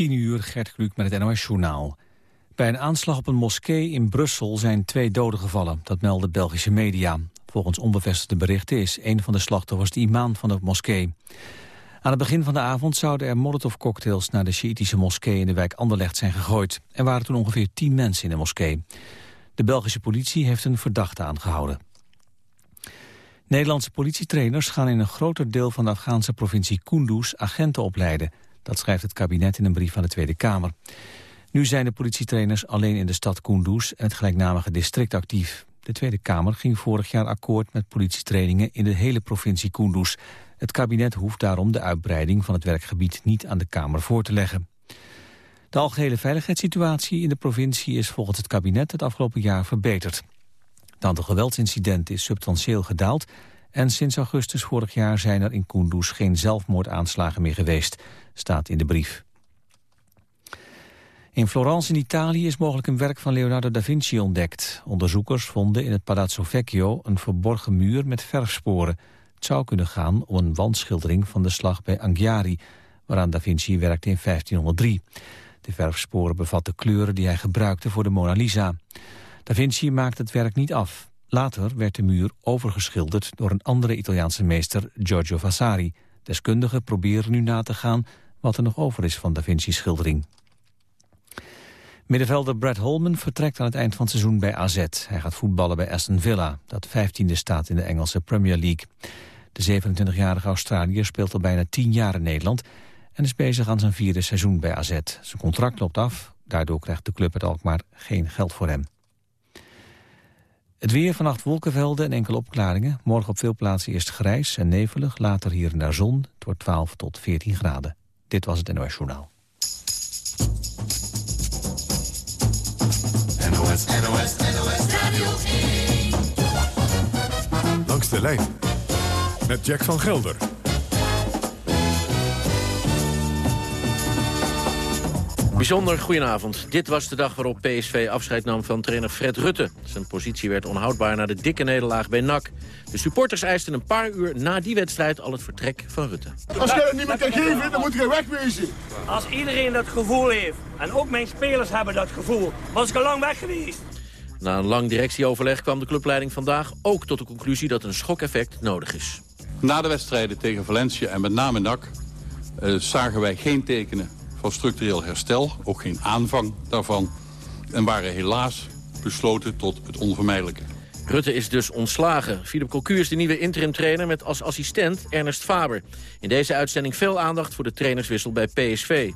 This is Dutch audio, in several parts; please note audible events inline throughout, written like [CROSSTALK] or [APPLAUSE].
10 uur, Gert Kluk met het NOS-journaal. Bij een aanslag op een moskee in Brussel zijn twee doden gevallen. Dat melden Belgische media. Volgens onbevestigde berichten is een van de slachtoffers de imam van de moskee. Aan het begin van de avond zouden er molotovcocktails naar de Sjiitische moskee in de wijk Anderlecht zijn gegooid. Er waren toen ongeveer tien mensen in de moskee. De Belgische politie heeft een verdachte aangehouden. Nederlandse politietrainers gaan in een groter deel van de Afghaanse provincie Kunduz agenten opleiden. Dat schrijft het kabinet in een brief aan de Tweede Kamer. Nu zijn de politietrainers alleen in de stad Kunduz en het gelijknamige district actief. De Tweede Kamer ging vorig jaar akkoord met politietrainingen in de hele provincie Kunduz. Het kabinet hoeft daarom de uitbreiding van het werkgebied niet aan de Kamer voor te leggen. De algehele veiligheidssituatie in de provincie is volgens het kabinet het afgelopen jaar verbeterd. Het aantal geweldsincidenten is substantieel gedaald en sinds augustus vorig jaar zijn er in Kunduz geen zelfmoordaanslagen meer geweest, staat in de brief. In Florence in Italië is mogelijk een werk van Leonardo da Vinci ontdekt. Onderzoekers vonden in het Palazzo Vecchio een verborgen muur met verfsporen. Het zou kunnen gaan om een wandschildering van de slag bij Anghiari... waaraan da Vinci werkte in 1503. De verfsporen bevatten kleuren die hij gebruikte voor de Mona Lisa. Da Vinci maakte het werk niet af. Later werd de muur overgeschilderd door een andere Italiaanse meester, Giorgio Vasari. Deskundigen proberen nu na te gaan wat er nog over is van da Vinci's schildering. Middenvelder Brad Holman vertrekt aan het eind van het seizoen bij AZ. Hij gaat voetballen bij Aston Villa, dat 15e staat in de Engelse Premier League. De 27-jarige Australiër speelt al bijna 10 jaar in Nederland... en is bezig aan zijn vierde seizoen bij AZ. Zijn contract loopt af, daardoor krijgt de club het Alkmaar geen geld voor hem. Het weer, vannacht wolkenvelden en enkele opklaringen. Morgen op veel plaatsen eerst grijs en nevelig, later hier en daar zon. Het wordt 12 tot 14 graden. Dit was het NOS Journaal. NOS, NOS, NOS Radio 1. Langs de lijn met Jack van Gelder. Bijzonder goedenavond. Dit was de dag waarop PSV afscheid nam van trainer Fred Rutte. Zijn positie werd onhoudbaar na de dikke nederlaag bij NAC. De supporters eisten een paar uur na die wedstrijd al het vertrek van Rutte. Als je het niet meer kan geven, dan moet je wegwezen. Als iedereen dat gevoel heeft, en ook mijn spelers hebben dat gevoel, was ik al lang weg geweest. Na een lang directieoverleg kwam de clubleiding vandaag ook tot de conclusie dat een schokeffect nodig is. Na de wedstrijden tegen Valencia en met name NAC uh, zagen wij geen tekenen van structureel herstel, ook geen aanvang daarvan... en waren helaas besloten tot het onvermijdelijke. Rutte is dus ontslagen. Philip Cocu is de nieuwe interim-trainer met als assistent Ernest Faber. In deze uitzending veel aandacht voor de trainerswissel bij PSV.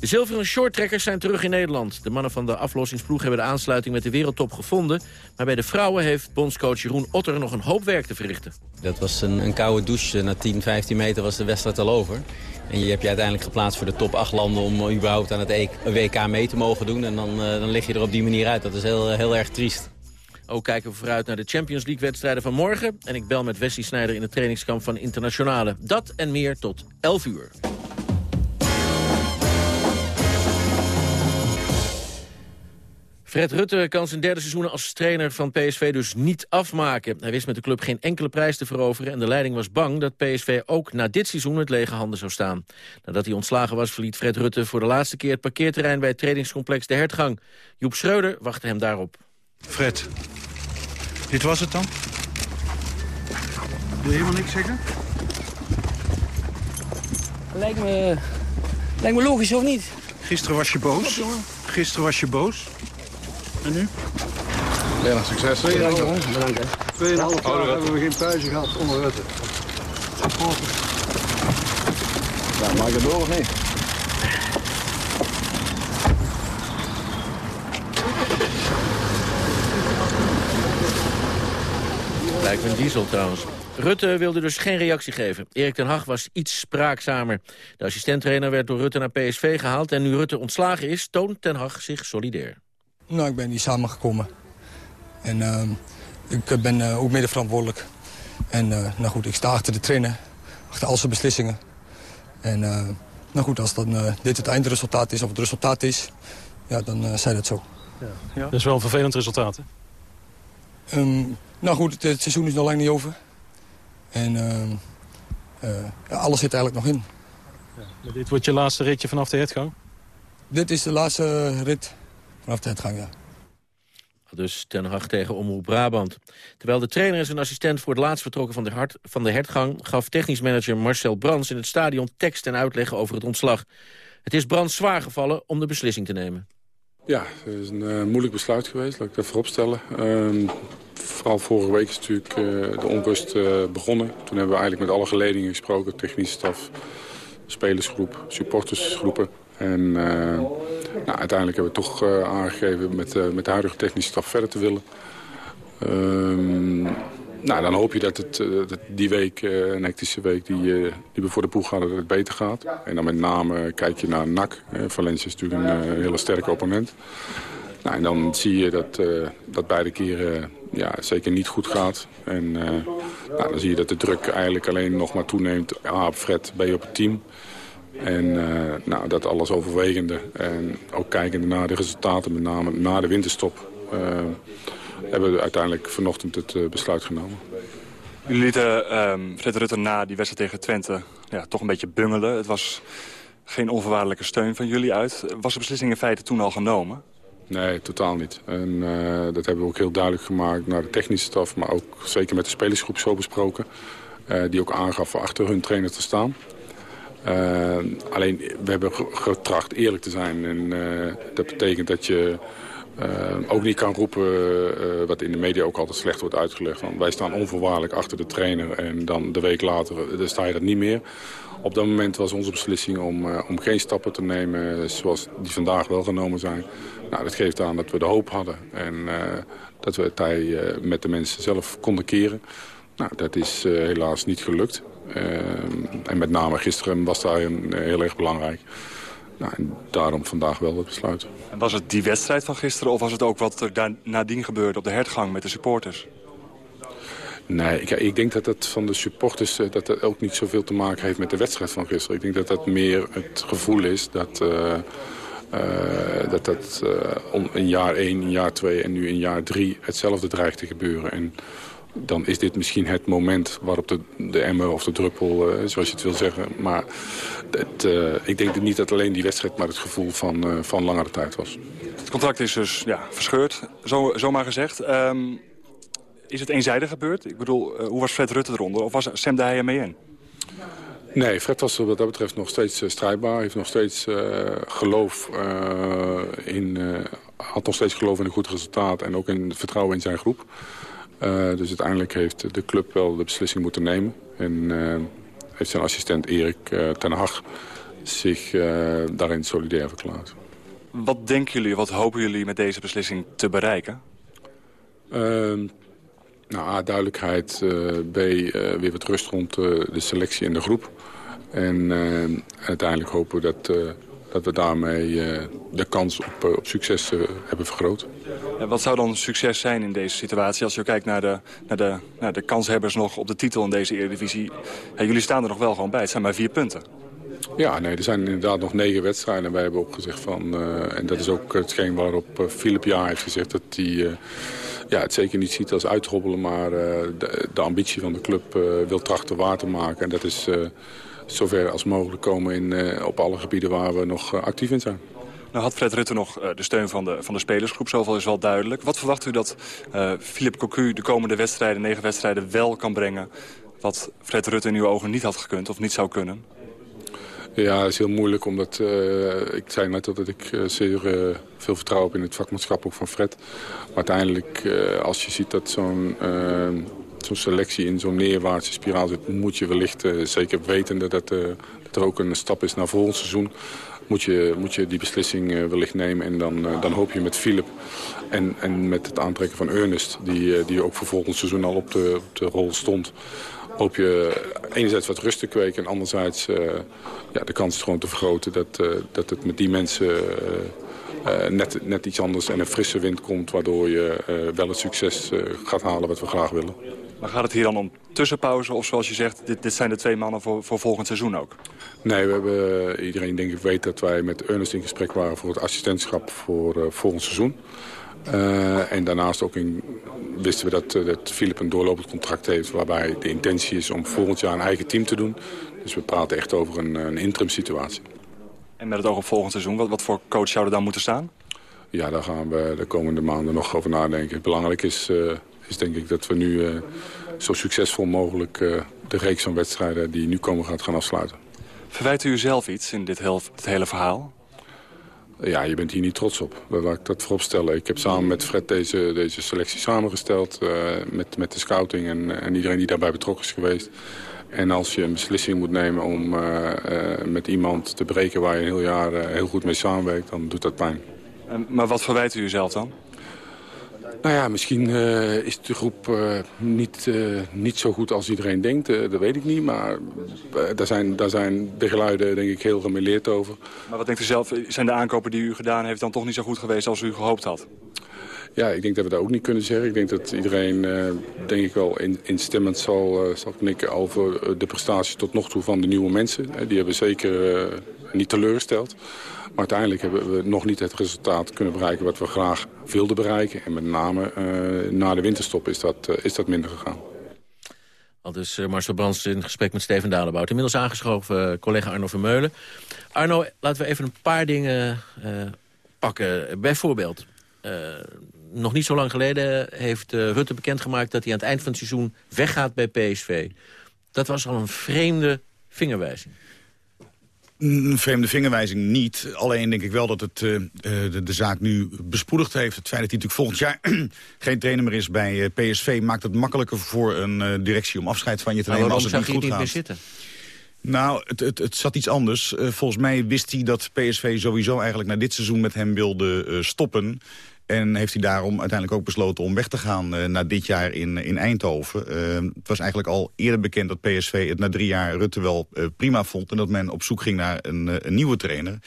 De zilveren shorttrekkers zijn terug in Nederland. De mannen van de aflossingsploeg hebben de aansluiting met de wereldtop gevonden. Maar bij de vrouwen heeft bondscoach Jeroen Otter nog een hoop werk te verrichten. Dat was een, een koude douche. Na 10, 15 meter was de wedstrijd al over. En je hebt je uiteindelijk geplaatst voor de top 8 landen om überhaupt aan het e WK mee te mogen doen. En dan, uh, dan lig je er op die manier uit. Dat is heel, heel erg triest. Ook kijken we vooruit naar de Champions League wedstrijden van morgen. En ik bel met Wesley Snijder in het trainingskamp van Internationale. Dat en meer tot 11 uur. Fred Rutte kan zijn derde seizoen als trainer van PSV dus niet afmaken. Hij wist met de club geen enkele prijs te veroveren... en de leiding was bang dat PSV ook na dit seizoen met lege handen zou staan. Nadat hij ontslagen was, verliet Fred Rutte voor de laatste keer... het parkeerterrein bij het trainingscomplex De Hertgang. Joep Schreuder wachtte hem daarop. Fred, dit was het dan? Wil je helemaal niks zeggen? Lijkt me, lijkt me logisch, of niet? Gisteren was je boos. Gisteren was je boos. En nu? Ja, succes. 2,5 Bedankt. jaar hebben we geen pauze gehad onder Rutte. Ja, maak het door of niet? Lijkt me een diesel trouwens. Rutte wilde dus geen reactie geven. Erik ten Hag was iets spraakzamer. De assistenttrainer werd door Rutte naar PSV gehaald... en nu Rutte ontslagen is, toont ten Hag zich solidair. Nou, ik ben niet samengekomen. En uh, ik ben uh, ook mede verantwoordelijk. En uh, nou goed, ik sta achter de trainer, achter al zijn beslissingen. En nou goed, als dan dit het eindresultaat is, of het resultaat is, ja, dan zij dat zo. Ja. Ja. Dat is wel een vervelend resultaat, hè? Um, nou goed, het, het, seizoen is nog lang niet over. En ja, alles zit eigenlijk nog in. Ja, dit wordt je laatste ritje vanaf de hertgang? dit is de laatste rit vanaf de uitgang, ja. Dus Ten Hag tegen Omroep Brabant. Terwijl de trainer en zijn assistent voor het laatst vertrokken van de, hart, van de hertgang... gaf technisch manager Marcel Brands in het stadion tekst en uitleg over het ontslag. Het is Brands zwaar gevallen om de beslissing te nemen. Ja, het is een uh, moeilijk besluit geweest, laat ik dat vooropstellen. Uh, vooral vorige week is natuurlijk uh, de onrust uh, begonnen. Toen hebben we eigenlijk met alle geledingen gesproken, technische staf, spelersgroep, supportersgroepen. En nou, uiteindelijk hebben we toch aangegeven met, met de huidige technische staf verder te willen. Ehm, nou, dan hoop je dat het die week, een hectische week die, die we voor de poeg hadden, dat het beter gaat. En dan met name kijk je naar NAC. Valencia is natuurlijk een hele sterke opponent. Nou, en dan zie je dat, dat beide keren ja, zeker niet goed gaat. En nou, dan zie je dat de druk eigenlijk alleen nog maar toeneemt. A op Fred, B op het team. En uh, nou, dat alles overwegende. En ook kijkende naar de resultaten, met name na de winterstop... hebben we uiteindelijk vanochtend het besluit genomen. Jullie lieten um, Fred Rutte na die wedstrijd tegen Twente ja, toch een beetje bungelen. Het was geen onvoorwaardelijke steun van jullie uit. Was de beslissing in feite toen al genomen? Nee, totaal niet. En uh, dat hebben we ook heel duidelijk gemaakt naar de technische staf... maar ook zeker met de spelersgroep zo besproken. Uh, die ook aangaf achter hun trainer te staan. Uh, alleen, we hebben getracht eerlijk te zijn. En dat betekent dat je ook niet kan roepen... wat in de media ook altijd slecht wordt uitgelegd. Van, wij staan onvoorwaardelijk achter de trainer... en dan de week later dan sta je dat niet meer. Op dat moment was onze beslissing om, om geen stappen te nemen... zoals die vandaag wel genomen zijn... Nou, dat geeft aan dat we de hoop hadden en dat we het tij met de mensen zelf konden keren. Nou, dat is helaas niet gelukt. En met name gisteren was daar een, heel erg belangrijk. Nou, en daarom vandaag wel het besluit. En was het die wedstrijd van gisteren of was het ook wat er daar nadien gebeurde op de hertgang met de supporters? Nee, ik, ik, denk dat dat van de supporters dat dat ook niet zoveel te maken heeft met de wedstrijd van gisteren. Ik denk dat dat meer het gevoel is dat... Uh, uh, dat dat uh, in jaar 1, in jaar 2 en nu in jaar 3 hetzelfde dreigt te gebeuren. En dan is dit misschien het moment waarop de, de emmer of de druppel, uh, zoals je het wil zeggen. Maar het, ik denk niet dat alleen die wedstrijd, maar het gevoel van, van langere tijd was. Het contract is dus ja, verscheurd, zo, zomaar gezegd. Um, is het eenzijdig gebeurd? Ik bedoel, hoe was Fred Rutte eronder? Of was Sam de Heijer mee in? Nee, Fred was wat dat betreft nog steeds strijdbaar. heeft nog steeds geloof in, had nog steeds geloof in een goed resultaat en ook in het vertrouwen in zijn groep. Dus uiteindelijk heeft de club wel de beslissing moeten nemen. En heeft zijn assistent Erik ten Hag zich daarin solidair verklaard. Wat denken jullie, wat hopen jullie met deze beslissing te bereiken? Ehm, nou, A, duidelijkheid. Uh, B, uh, weer wat rust rond uh, de selectie in de groep. En uiteindelijk hopen we dat, dat we daarmee de kans op, op succes hebben vergroot. En wat zou dan succes zijn in deze situatie? Als je kijkt naar de, naar de, naar de kanshebbers nog op de titel in deze Eredivisie. Ja, jullie staan er nog wel gewoon bij. Het zijn maar vier punten. Ja, nee, er zijn inderdaad nog negen wedstrijden. En wij hebben ook gezegd van... en dat is ook hetgeen waarop Philip Jaar heeft gezegd... dat hij ja, het zeker niet ziet als uithobbelen, maar uh, de, de, ambitie van de club wil trachten waar te maken. En dat is zover als mogelijk komen in, op alle gebieden waar we nog actief in zijn. Nou had Fred Rutte nog de steun van de, van de spelersgroep, zoveel is wel duidelijk. Wat verwacht u dat Philippe Cocu de komende wedstrijden, negen wedstrijden, wel kan brengen... wat Fred Rutte in uw ogen niet had gekund of niet zou kunnen? Ja, dat is heel moeilijk, omdat uh, ik zei net dat ik uh, zeer uh, veel vertrouwen heb in het vakmanschap ook van Fred. Maar uiteindelijk, als je ziet dat zo'n zo'n selectie in zo'n neerwaartse spiraal zit... moet je wellicht, zeker wetende dat, dat, er ook een stap is naar volgend seizoen... moet je, moet je die beslissing wellicht nemen. En dan, dan hoop je met Philip en, en met het aantrekken van Ernest... die, die ook voor volgend seizoen al op de, de rol stond hoop je enerzijds wat rust te kweken... en anderzijds ja, de kans gewoon te vergroten dat, dat het met die mensen... Net, net iets anders en een frisse wind komt... waardoor je wel het succes gaat halen wat we graag willen. Maar gaat het hier dan om tussenpauze of zoals je zegt... dit, dit zijn de twee mannen voor, voor volgend seizoen ook? Nee, we hebben, iedereen denk ik weet dat wij met Ernest in gesprek waren... voor het assistentschap voor volgend seizoen. Uh, en daarnaast ook in, wisten we dat, uh, dat Philip een doorlopend contract heeft... waarbij de intentie is om volgend jaar een eigen team te doen. Dus we praten echt over een, een interim situatie. En met het oog op volgend seizoen, wat, wat voor coach zou er dan moeten staan? Ja, daar gaan we de komende maanden nog over nadenken. Belangrijk is, uh, is denk ik dat we nu uh, zo succesvol mogelijk uh, de reeks van wedstrijden die nu komen gaat gaan afsluiten. Verwijt u zelf iets in dit, heel, dit hele verhaal? Ja, je bent hier niet trots op. Laat ik dat voorop stellen. Ik heb samen met Fred deze, deze selectie samengesteld. Uh, met, met de scouting en, en iedereen die daarbij betrokken is geweest. En als je een beslissing moet nemen om uh, uh, met iemand te breken... waar je een heel jaar heel goed mee samenwerkt, dan doet dat pijn. maar wat verwijt u zelf dan? Nou ja, misschien uh, is de groep uh, niet, uh, niet zo goed als iedereen denkt. dat weet ik niet, maar daar, zijn, daar zijn de geluiden denk ik heel gemeleerd over. Maar wat denkt u zelf, zijn de aankopen die u gedaan heeft dan toch niet zo goed geweest als u gehoopt had? Ja, ik denk dat we dat ook niet kunnen zeggen. Ik denk dat iedereen, denk ik wel, in, instemmend zal, zal knikken over de prestaties tot nog toe van de nieuwe mensen. die hebben zeker niet teleurgesteld. Uiteindelijk hebben we nog niet het resultaat kunnen bereiken wat we graag wilden bereiken. En met name uh, na de winterstop is dat, uh, is dat minder gegaan. Al dus uh, Marcel Brands in gesprek met Steven Dalenbout. Inmiddels aangeschoven collega Arno Vermeulen. Arno, laten we even een paar dingen pakken. Bijvoorbeeld, nog niet zo lang geleden heeft Rutte bekendgemaakt... dat hij aan het eind van het seizoen weggaat bij PSV. Dat was al een vreemde vingerwijzing. Een vreemde vingerwijzing niet. Alleen denk ik wel dat het uh, de, de, zaak nu bespoedigd heeft. Het feit dat hij natuurlijk volgend jaar [CLEARS THROAT] geen trainer meer is bij uh, PSV... maakt het makkelijker voor een uh, directie om afscheid van je te nemen als het niet goed gaat. Niet meer zitten? Nou, het, het, het zat iets anders. volgens mij wist hij dat PSV sowieso eigenlijk na dit seizoen met hem wilde stoppen. En heeft hij daarom uiteindelijk ook besloten om weg te gaan uh, na dit jaar in, in Eindhoven. Uh, het was eigenlijk al eerder bekend dat PSV het na drie jaar Rutte wel uh, prima vond. En dat men op zoek ging naar een, een nieuwe trainer.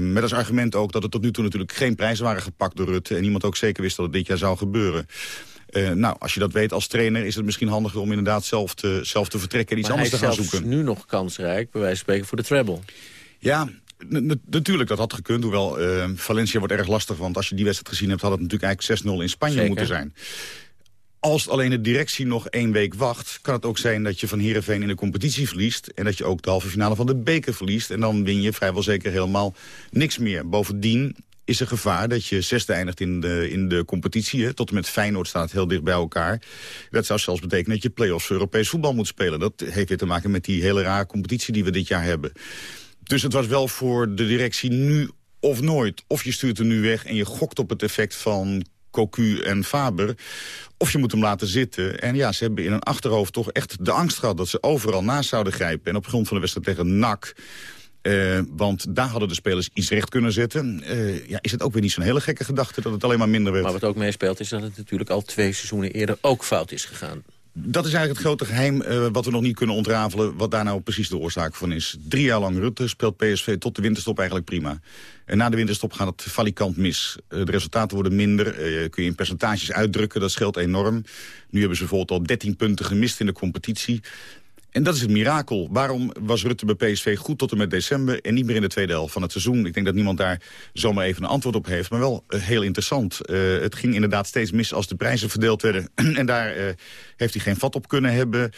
met als argument ook dat er tot nu toe natuurlijk geen prijzen waren gepakt door Rutte. En niemand ook zeker wist dat het dit jaar zou gebeuren. Uh, nou, als je dat weet als trainer is het misschien handiger om inderdaad zelf te, zelf te vertrekken en iets maar anders te gaan zoeken. Hij is nu nog kansrijk, bij wijze van spreken, voor de treble. Ja, natuurlijk, dat had gekund. Hoewel uh, Valencia wordt erg lastig. Want als je die wedstrijd gezien hebt... had het natuurlijk eigenlijk 6-0 in Spanje Zeker. moeten zijn. Als alleen de directie nog één week wacht... kan het ook zijn dat je van Heerenveen in de competitie verliest... en dat je ook de halve finale van de beker verliest. En dan win je vrijwel zeker helemaal niks meer. Bovendien is er gevaar dat je zesde eindigt in de, in de competitie. Tot en met Feyenoord staat heel dicht bij elkaar. Dat zou zelfs betekenen dat je play-offs Europees voetbal moet spelen. Dat heeft weer te maken met die hele rare competitie die we dit jaar hebben. Dus het was wel voor de directie nu of nooit. Of je stuurt hem nu weg en je gokt op het effect van Cocu en Faber. Of je moet hem laten zitten. En ja, ze hebben in een achterhoofd toch echt de angst gehad... dat ze overal naast zouden grijpen. En op grond van de wedstrijd tegen NAC... Uh, want daar hadden de spelers iets recht kunnen zetten. Uh, ja, is het ook weer niet zo'n hele gekke gedachte dat het alleen maar minder werd. Maar wat ook meespeelt is dat het natuurlijk al twee seizoenen eerder ook fout is gegaan. Dat is eigenlijk het grote geheim uh, wat we nog niet kunnen ontrafelen... wat daar nou precies de oorzaak van is. Drie jaar lang Rutte speelt PSV tot de winterstop eigenlijk prima. En na de winterstop gaat het valikant mis. Uh, de resultaten worden minder, uh, kun je in percentages uitdrukken, dat scheelt enorm. Nu hebben ze bijvoorbeeld al 13 punten gemist in de competitie. En dat is het mirakel. Waarom was Rutte bij PSV goed tot en met december... en niet meer in de tweede helft van het seizoen? Ik denk dat niemand daar zomaar even een antwoord op heeft. Maar wel uh, heel interessant. Uh, het ging inderdaad steeds mis als de prijzen verdeeld werden. [CLEARS THROAT] en daar uh, heeft hij geen vat op kunnen hebben.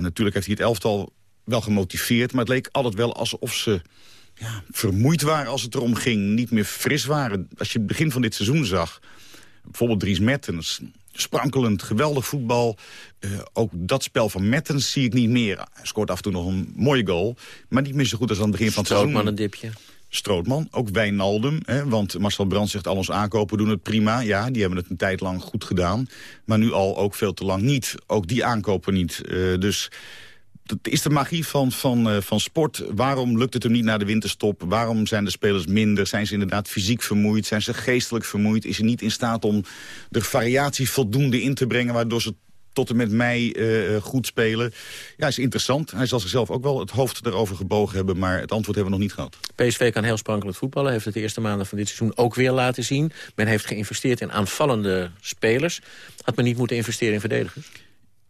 natuurlijk heeft hij het elftal wel gemotiveerd... maar het leek altijd wel alsof ze ja, vermoeid waren als het erom ging. Niet meer fris waren. Als je het begin van dit seizoen zag... bijvoorbeeld Dries Mertens sprankelend, geweldig voetbal. Uh, ook dat spel van Mertens zie ik niet meer. Hij scoort af en toe nog een mooie goal. Maar niet meer zo goed als aan het begin van het seizoen. Strootman een dipje. Strootman, ook Wijnaldum. Hè, want Marcel Brandt zegt al ons aankopen doen het prima. Ja, die hebben het een tijd lang goed gedaan. Maar nu al ook veel te lang niet. Ook die aankopen niet. Uh, dus dat is de magie van, van, uh, van sport. Waarom lukt het hem niet na de winterstop? Waarom zijn de spelers minder? Zijn ze inderdaad fysiek vermoeid? Zijn ze geestelijk vermoeid? Is hij niet in staat om de variatie voldoende in te brengen... waardoor ze tot en met mei uh, goed spelen. Ja, is interessant. Hij zal zichzelf ook wel het hoofd erover gebogen hebben... maar het antwoord hebben we nog niet gehad. PSV kan heel sprankelend voetballen. Heeft het de eerste maanden van dit seizoen ook weer laten zien. Men heeft geïnvesteerd in aanvallende spelers. Had men niet moeten investeren in verdedigers?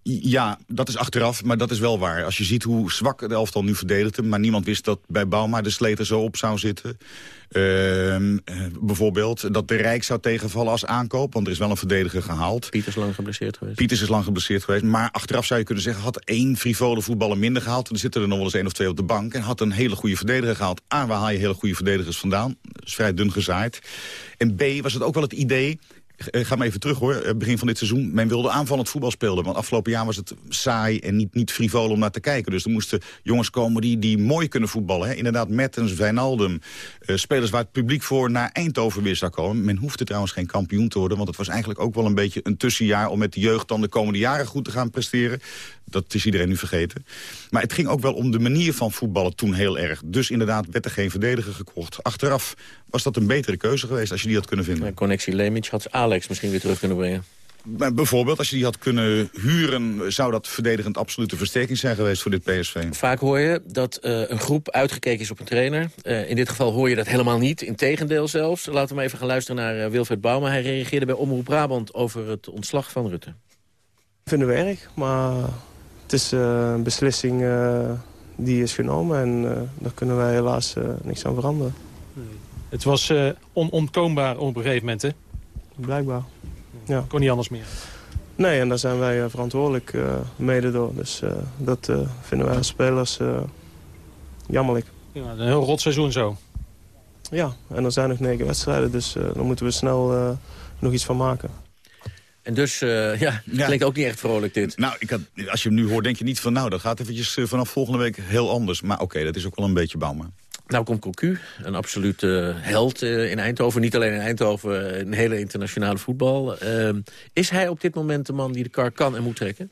Ja, dat is achteraf, maar dat is wel waar. Als je ziet hoe zwak de elftal nu verdedigde... maar niemand wist dat bij Bauma de sleter zo op zou zitten. Ehm, eh, bijvoorbeeld dat de Rijk zou tegenvallen als aankoop... want er is wel een verdediger gehaald. Pieters lang geblesseerd geweest. Pieters is lang geblesseerd geweest. Maar achteraf zou je kunnen zeggen... had één frivole voetballer minder gehaald... dan zitten er nog wel eens één of twee op de bank... en had een hele goede verdediger gehaald. A, waar haal je hele goede verdedigers vandaan? Dat is vrij dun gezaaid. En B, was het ook wel het idee ga maar even terug hoor, eh, begin van dit seizoen. Men wilde aanvallend voetbal spelen. Want afgelopen jaar was het saai en niet, niet frivol om naar te kijken. Dus er moesten jongens komen die, die mooi kunnen voetballen. Hè. Inderdaad, Mertens, Wijnaldum. Uh, spelers waar het publiek voor naar Eindhoven weer zou komen. Men hoefde trouwens geen kampioen te worden. Want het was eigenlijk ook wel een beetje een tussenjaar... om met de jeugd dan de komende jaren goed te gaan presteren. Dat is iedereen nu vergeten. Maar het ging ook wel om de manier van voetballen toen heel erg. Dus inderdaad werd er geen verdediger gekocht. Achteraf was dat een betere keuze geweest als je die had kunnen vinden. connectie Lemic had Alex misschien weer terug kunnen brengen. Maar bijvoorbeeld, als je die had kunnen huren... zou dat verdedigend absolute versterking zijn geweest voor dit PSV. Vaak hoor je dat uh, een groep uitgekeken is op een trainer. Uh, in dit geval hoor je dat helemaal niet, Integendeel zelfs. Laten we maar even gaan luisteren naar uh, Wilfred Bouma. Hij reageerde bij Omroep Brabant over het ontslag van Rutte. Vinden we erg, maar het is een beslissing die is genomen. En daar kunnen wij helaas niks aan veranderen. Het was uh, onontkoombaar op een gegeven moment, hè? Blijkbaar, ja. Kon niet anders meer. Nee, en daar zijn wij uh, verantwoordelijk uh, mede door. Dus dat vinden wij als spelers jammerlijk. Ja, een heel rot seizoen zo. Ja, en er zijn nog negen wedstrijden, dus daar moeten we snel nog iets van maken. En dus, uh, ja, ja, klinkt ook niet echt vrolijk dit. Nou, ik had, als je hem nu hoort, denk je niet van... nou, dat gaat eventjes vanaf volgende week heel anders. Maar oké, dat is ook wel een beetje Bauma. Nou komt Cocu, een absolute held uh, in Eindhoven. Niet alleen in Eindhoven, een hele internationale voetbal. Is hij op dit moment de man die de kar kan en moet trekken?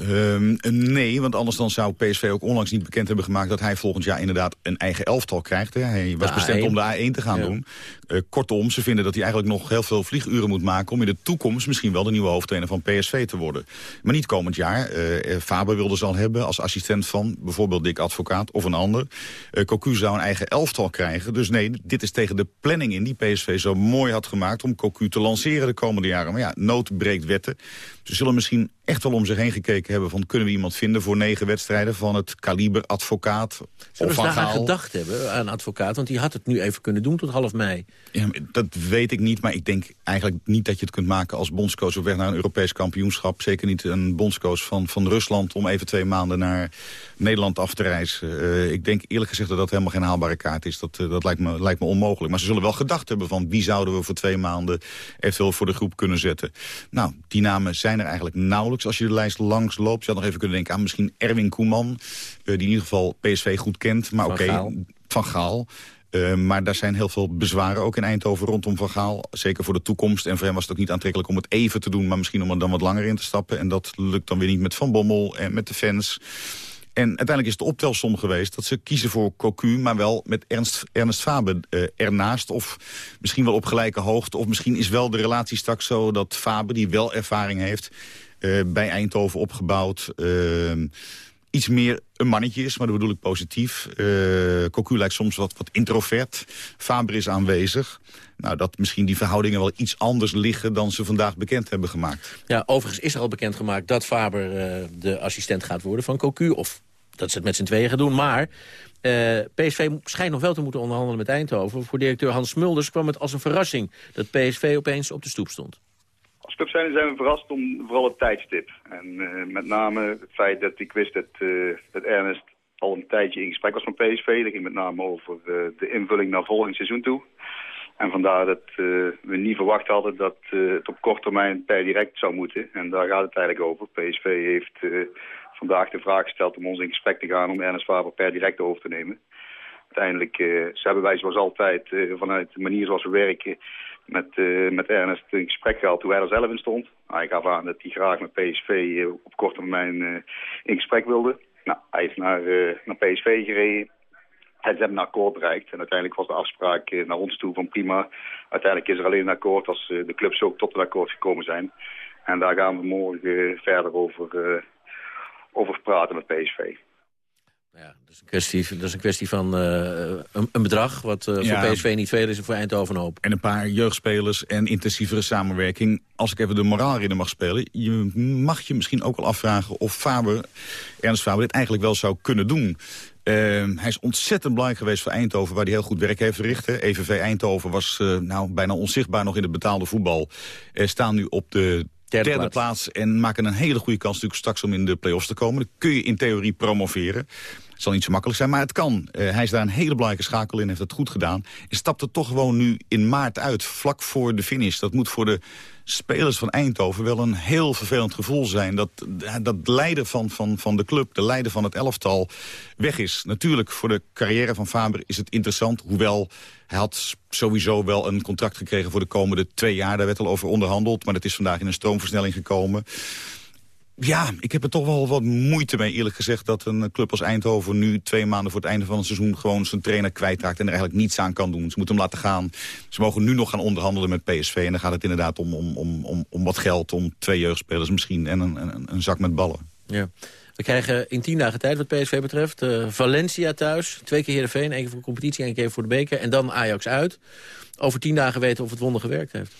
Uh, nee, want anders dan zou PSV ook onlangs niet bekend hebben gemaakt... dat hij volgend jaar inderdaad een eigen elftal krijgt. Hè. Hij was bestemd om de A1 te gaan doen. Uh, kortom, ze vinden dat hij eigenlijk nog heel veel vlieguren moet maken... om in de toekomst misschien wel de nieuwe hoofdtrainer van PSV te worden. Maar niet komend jaar. Uh, Faber wilde ze al hebben als assistent van bijvoorbeeld Dick Advocaat of een ander. Uh, Cocu zou een eigen elftal krijgen. Dus nee, dit is tegen de planning in die PSV zo mooi had gemaakt... om Cocu te lanceren de komende jaren. Maar ja, nood breekt wetten. Ze zullen misschien echt wel om zich heen gekeken hebben... van kunnen we iemand vinden voor negen wedstrijden van het kaliber advocaat Zullen of ze daar gedacht hebben, aan advocaat? Want die had het nu even kunnen doen tot half mei. Ja, dat weet ik niet, maar ik denk eigenlijk niet dat je het kunt maken... als bondscoach op weg naar een Europees kampioenschap. Zeker niet een bondscoach van, van Rusland om even twee maanden naar Nederland af te reizen. Uh, ik denk eerlijk gezegd dat dat helemaal geen haalbare kaart is. Dat, uh, dat lijkt, me, lijkt me onmogelijk. Maar ze zullen wel gedacht hebben van wie zouden we voor twee maanden... eventueel voor de groep kunnen zetten. Nou, die namen zijn er eigenlijk nauwelijks als je de lijst langs loopt. Je had nog even kunnen denken aan misschien Erwin Koeman... Uh, die in ieder geval PSV goed kent. Maar oké, okay, Van Gaal... Uh, maar daar zijn heel veel bezwaren ook in Eindhoven rondom Van Gaal. Zeker voor de toekomst. En voor hem was het ook niet aantrekkelijk om het even te doen... maar misschien om er dan wat langer in te stappen. En dat lukt dan weer niet met Van Bommel en met de fans. En uiteindelijk is de optelsom geweest dat ze kiezen voor Cocu... maar wel met Ernst, Ernst Faber uh, ernaast. Of misschien wel op gelijke hoogte. Of misschien is wel de relatie straks zo dat Faber, die wel ervaring heeft... Uh, bij Eindhoven opgebouwd... iets meer een mannetje is, maar dat bedoel ik positief. Uh, Cocu lijkt soms wat, wat introvert. Faber is aanwezig. Nou, dat misschien die verhoudingen wel iets anders liggen... dan ze vandaag bekend hebben gemaakt. Ja, overigens is er al bekend gemaakt dat Faber uh, de assistent gaat worden van Cocu. Of dat ze het met z'n tweeën gaan doen. Maar uh, PSV schijnt nog wel te moeten onderhandelen met Eindhoven. Voor directeur Hans Mulders kwam het als een verrassing... dat PSV opeens op de stoep stond. Club zijn, we verrast om vooral het tijdstip. En uh, met name het feit dat ik wist dat, uh, dat Ernest al een tijdje in gesprek was met PSV. Dat ging met name over de invulling naar volgend seizoen toe. En vandaar dat we niet verwacht hadden dat het op korte termijn per direct zou moeten. En daar gaat het eigenlijk over. PSV heeft vandaag de vraag gesteld om ons in gesprek te gaan om Ernest Faber per direct over te nemen. Uiteindelijk ze hebben wij zoals altijd vanuit de manier zoals we werken met, met Ernest een gesprek gehad hoe hij er zelf in stond. Hij gaf aan dat hij graag met PSV op korte termijn in gesprek wilde. Nou, hij is naar, naar PSV gereden. En ze hebben een akkoord bereikt. En uiteindelijk was de afspraak naar ons toe van prima. Uiteindelijk is er alleen een akkoord als de clubs ook tot een akkoord gekomen zijn. En daar gaan we morgen verder over, over praten met PSV. Ja, dat, is een kwestie, dat is een kwestie van uh, een, een, bedrag... wat uh, Ja. voor PSV niet veel is en voor Eindhoven een hoop. En een paar jeugdspelers en intensievere samenwerking. Als ik even de moraalridder mag spelen... je mag je misschien ook al afvragen of Faber, Ernst Faber... dit eigenlijk wel zou kunnen doen. Uh, hij is ontzettend belangrijk geweest voor Eindhoven... waar hij heel goed werk heeft verricht. Hè. EVV Eindhoven was uh, nou, bijna onzichtbaar nog in het betaalde voetbal. Uh, staan nu op de derde, plaats. plaats. en maken een hele goede kans natuurlijk straks om in de play-offs te komen. Dan kun je in theorie promoveren. Het zal niet zo makkelijk zijn, maar het kan. Uh, hij is daar een hele belangrijke schakel in, heeft het goed gedaan. En stapt er toch gewoon nu in maart uit, vlak voor de finish. Dat moet voor de spelers van Eindhoven wel een heel vervelend gevoel zijn. Dat, dat de leider van, van, van de club, de leider van het elftal, weg is. Natuurlijk, voor de carrière van Faber is het interessant. Hoewel, hij had sowieso wel een contract gekregen voor de komende twee jaar. Daar werd al over onderhandeld, maar dat is vandaag in een stroomversnelling gekomen. Ja, ik heb er toch wel wat moeite mee, eerlijk gezegd... dat een club als Eindhoven nu twee maanden voor het einde van het seizoen... gewoon zijn trainer kwijtraakt en er eigenlijk niets aan kan doen. Ze moeten hem laten gaan. Ze mogen nu nog gaan onderhandelen met PSV. En dan gaat het inderdaad om, om, om, om, wat geld, om twee jeugdspelers misschien... en een, een, een zak met ballen. Ja. We krijgen in tien dagen tijd wat PSV betreft. Uh, Valencia thuis, twee keer Heerenveen, één keer voor de competitie... één keer voor de beker en dan Ajax uit. Over tien dagen weten of het wonder gewerkt heeft.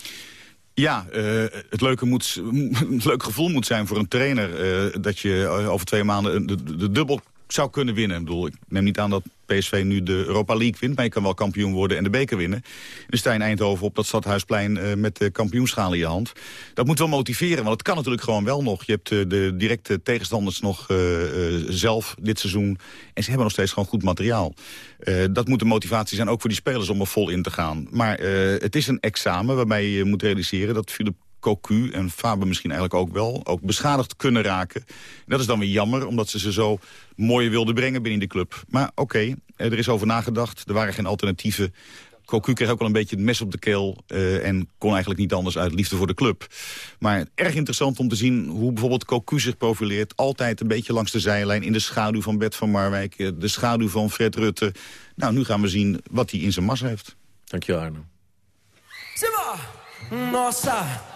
Ja, uh, het, leuke moet, [LAUGHS] het leuke gevoel moet zijn voor een trainer... Uh, dat je over twee maanden de, de dubbel zou kunnen winnen. Ik bedoel, ik neem niet aan dat PSV nu de Europa League wint... maar je kan wel kampioen worden en de beker winnen. En dan sta je in Eindhoven op dat stadhuisplein uh, met de kampioenschaal in je hand. Dat moet wel motiveren, want het kan natuurlijk gewoon wel nog. Je hebt uh, de directe tegenstanders nog uh, zelf dit seizoen. En ze hebben nog steeds gewoon goed materiaal. dat moet de motivatie zijn, ook voor die spelers, om er vol in te gaan. Maar het is een examen waarbij je moet realiseren dat Philip Cocu en Faber misschien eigenlijk ook wel... ook beschadigd kunnen raken. En dat is dan weer jammer, omdat ze ze zo mooi wilden brengen binnen de club. Maar oké, okay, er is over nagedacht. Er waren geen alternatieven. Cocu kreeg ook wel een beetje het mes op de keel... Uh, en kon eigenlijk niet anders uit liefde voor de club. Maar erg interessant om te zien hoe bijvoorbeeld Cocu zich profileert. Altijd een beetje langs de zijlijn, in de schaduw van Bert van Marwijk... de schaduw van Fred Rutte. Nou, nu gaan we zien wat hij in zijn mas heeft. Dankjewel, Arno. Simba! Nossa,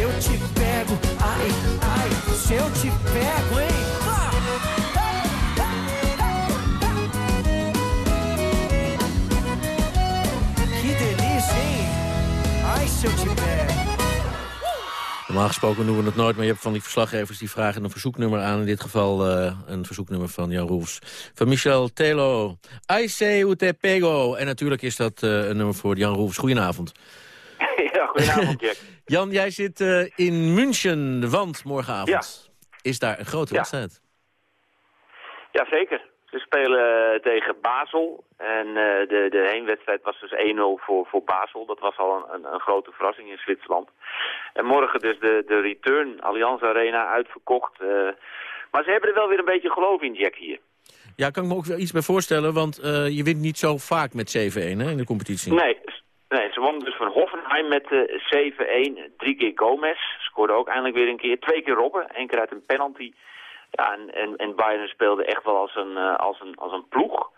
eu te pego, eu te pego, hein? Normaal gesproken doen we het nooit, maar je hebt van die verslaggevers... die vragen een verzoeknummer aan, in dit geval eh, een verzoeknummer van Jan Roels. Van Michel Telo, I say te pego. En natuurlijk is dat eh, een nummer voor Jan Roels. Goedenavond. [LAUGHS] Ja, goedenavond, Jack. Jan, jij zit uh, in München, want morgenavond ja. is daar een grote ja. wedstrijd. Jazeker. Ze spelen tegen Basel. En uh, de, de heenwedstrijd was dus 1-0 voor, voor Basel. Dat was al een, een, grote verrassing in Zwitserland. En morgen dus de, de return, Allianz Arena, uitverkocht. Uh, maar ze hebben er wel weer een beetje geloof in, Jack, hier. Ja, kan ik me ook wel iets bij voorstellen, want uh, je wint niet zo vaak met 7-1 in de competitie. Nee, nee, ze wonnen dus van Hoffenheim met 7-1. Drie keer Gomez, scoorde ook eindelijk weer een keer. Twee keer Robben, één keer uit een penalty. Ja, en, en, en Bayern speelde echt wel als een, uh, als een, als een ploeg.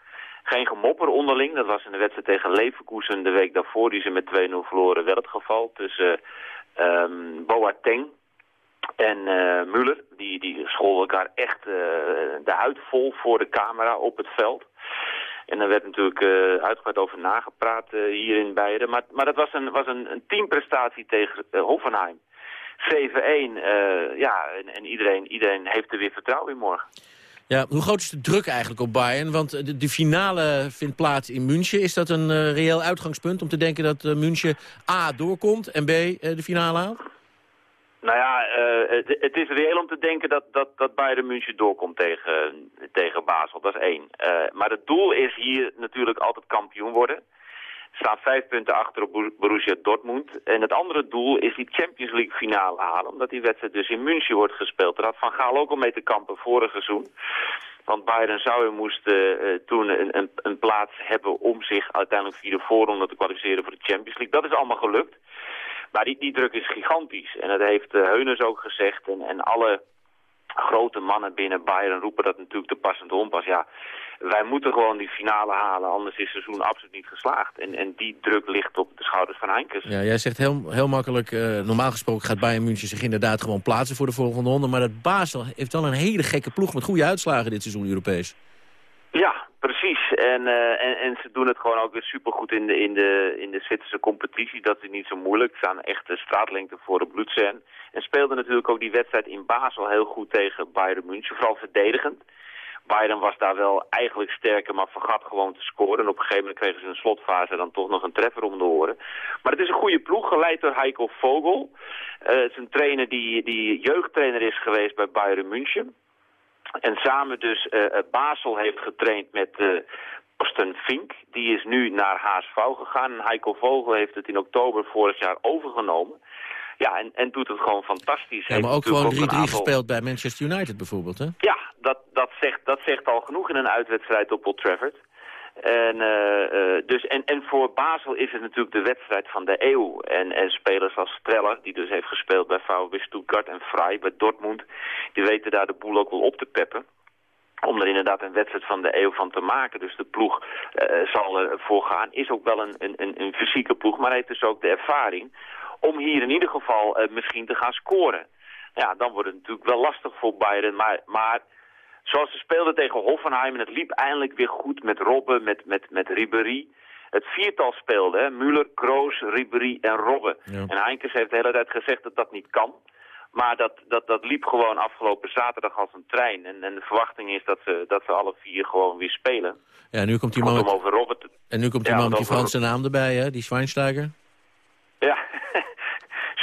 Geen gemopper onderling. Dat was in de wedstrijd tegen Leverkusen de week daarvoor, die ze met 2-0 verloren, wel het geval. Tussen uh, um, Boateng en uh, Muller. Die, die scholden elkaar echt de huid vol voor de camera op het veld. En daar werd natuurlijk uh, uitgebreid over nagepraat uh, hier in Beieren. Maar, maar dat was een, was een, een teamprestatie tegen uh, Hoffenheim. 7-1, uh, ja, en, en, iedereen, iedereen heeft er weer vertrouwen in morgen. Ja, hoe groot is de druk eigenlijk op Bayern? Want de, de finale vindt plaats in München. Is dat een reëel uitgangspunt om te denken dat München A doorkomt en B de finale haalt? Nou ja, het, het, is reëel om te denken dat, dat, dat Bayern München doorkomt tegen, tegen Basel. Dat is één. maar het doel is hier natuurlijk altijd kampioen worden staan vijf punten achter op Borussia Dortmund. En het andere doel is die Champions League finale halen. Omdat die wedstrijd dus in München wordt gespeeld. Daar had Van Gaal ook al mee te kampen vorig seizoen. Want Bayern zou en moest uh, toen een, een, een, plaats hebben om zich uiteindelijk via de voorronde te kwalificeren voor de Champions League. Dat is allemaal gelukt. Maar die, die druk is gigantisch. En dat heeft uh, Heuners ook gezegd. En, en alle grote mannen binnen Bayern roepen dat natuurlijk te passend onpas. Ja, wij moeten gewoon die finale halen, anders is het seizoen absoluut niet geslaagd. En, en die druk ligt op de schouders van Heinkes. Ja, jij zegt heel, heel makkelijk, uh, normaal gesproken gaat Bayern München zich inderdaad gewoon plaatsen voor de volgende ronde. Maar dat Basel heeft wel een hele gekke ploeg met goede uitslagen dit seizoen Europees. Ja, precies. En, uh, en, en, ze doen het gewoon ook weer supergoed in de, in de, in de Zwitserse competitie. Dat is niet zo moeilijk. Ze staan echt de straatlengte voor de Luzern. En speelden natuurlijk ook die wedstrijd in Basel heel goed tegen Bayern München. Vooral verdedigend. Bayern was daar wel eigenlijk sterker, maar vergat gewoon te scoren. En op een gegeven moment kregen ze in de slotfase dan toch nog een treffer om de oren. Maar het is een goede ploeg, geleid door Heiko Vogel. Uh, het is een trainer die, die jeugdtrainer is geweest bij Bayern München. En samen dus uh, Basel heeft getraind met uh, Torsten Fink. Die is nu naar HSV gegaan. En Heiko Vogel heeft het in oktober vorig jaar overgenomen. Ja, en, en doet het gewoon fantastisch. Ja, maar ook gewoon 3-3 aantal... gespeeld bij Manchester United bijvoorbeeld, hè? Ja, dat, dat, zegt, dat zegt al genoeg in een uitwedstrijd op Old Trafford. En, uh, uh, dus, en, en voor Basel is het natuurlijk de wedstrijd van de eeuw. En, en spelers als Streller, die dus heeft gespeeld bij VfB Stuttgart en Frey bij Dortmund... die weten daar de boel ook wel op te peppen om er inderdaad een wedstrijd van de eeuw van te maken. Dus de ploeg uh, zal ervoor gaan. Is ook wel een, een, een fysieke ploeg, maar heeft dus ook de ervaring om hier in ieder geval misschien te gaan scoren. Ja, dan wordt het natuurlijk wel lastig voor Bayern. Maar, maar zoals ze speelden tegen Hoffenheim... en het liep eindelijk weer goed met Robben, met, met, met Ribéry... Het viertal speelde, hè? Müller, Kroos, Ribéry en Robben. Ja. En Heinkes heeft de hele tijd gezegd dat dat niet kan. Maar dat, dat, dat liep gewoon afgelopen zaterdag als een trein. En, en de verwachting is dat ze, dat ze alle vier gewoon weer spelen. Ja, nu komt die man met... over. En nu komt die ja, man met die Franse naam erbij, hè? Die Schweinsteiger. Ja,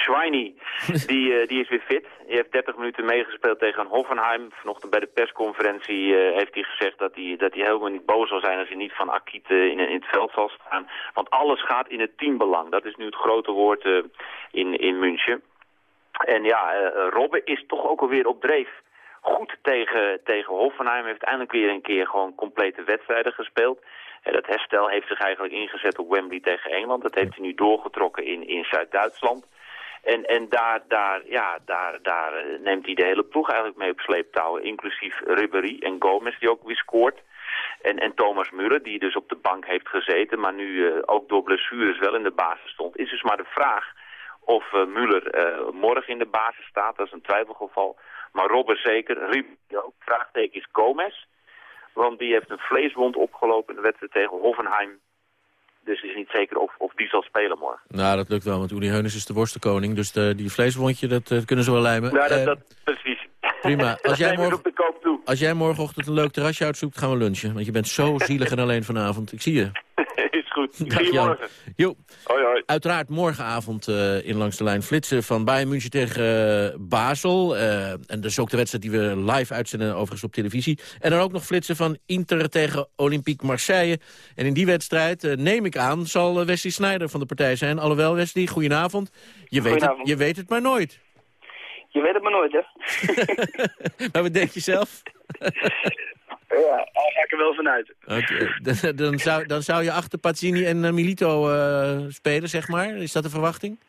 Schweini, [LAUGHS] die, uh, die is weer fit. Die heeft 30 minuten meegespeeld tegen Hoffenheim. Vanochtend bij de persconferentie uh, heeft hij gezegd dat hij, dat hij helemaal niet boos zal zijn als hij niet van Akiet uh, in, in het veld zal staan. Want alles gaat in het teambelang. Dat is nu het grote woord in, in München. En ja, Robben is toch ook alweer op dreef. Goed tegen, tegen Hoffenheim heeft eindelijk weer een keer gewoon complete wedstrijden gespeeld. En dat herstel heeft zich eigenlijk ingezet op Wembley tegen Engeland. Dat heeft hij nu doorgetrokken in, in Zuid-Duitsland. En, en daar, daar, ja, daar, daar neemt hij de hele ploeg eigenlijk mee op sleeptouwen. Inclusief Ribéry en Gomez die ook weer scoort. En, en Thomas Müller die dus op de bank heeft gezeten. Maar nu uh, ook door blessures wel in de basis stond. Is dus maar de vraag of uh, Müller morgen in de basis staat. Dat is een twijfelgeval. Maar Robben zeker. Ribéry ook. Vraagteken is Gomez. Want die heeft een vleeswond opgelopen in de wedstrijd tegen Hoffenheim. Dus het is niet zeker of, of die zal spelen morgen. Nou, dat lukt wel, want Uli Heunis is de worstenkoning. Dus de, die vleeswondje, dat eh, kunnen ze wel lijmen. Nou, dat, Eh, dat, precies. prima. [LAUGHS] Als jij, morgen, als jij morgenochtend een leuk terrasje uitzoekt, gaan we lunchen. Want je bent zo [LAUGHS] zielig en alleen vanavond. Ik zie je. Goed. Dag, Jan. Jo. Hoi, hoi. Uiteraard morgenavond eh, in Langs de Lijn flitsen van Bayern München tegen eh, Basel. Eh, en dat is ook de wedstrijd die we live uitzenden overigens op televisie. En dan ook nog flitsen van Inter tegen Olympique Marseille. En in die wedstrijd, neem ik aan, zal Wesley Sneijder van de partij zijn. Alhoewel, Wesley, goedenavond. Je weet, het, Goedenavond. je weet het maar nooit. Je weet het maar nooit, hè? [LAUGHS] maar wat denk je zelf? [LAUGHS] Ja, daar ga ik er wel vanuit. Oké, [LAUGHS] dan, zou, dan zou je achter Pazzini en eh, Milito eh, spelen, zeg maar. Is dat de verwachting?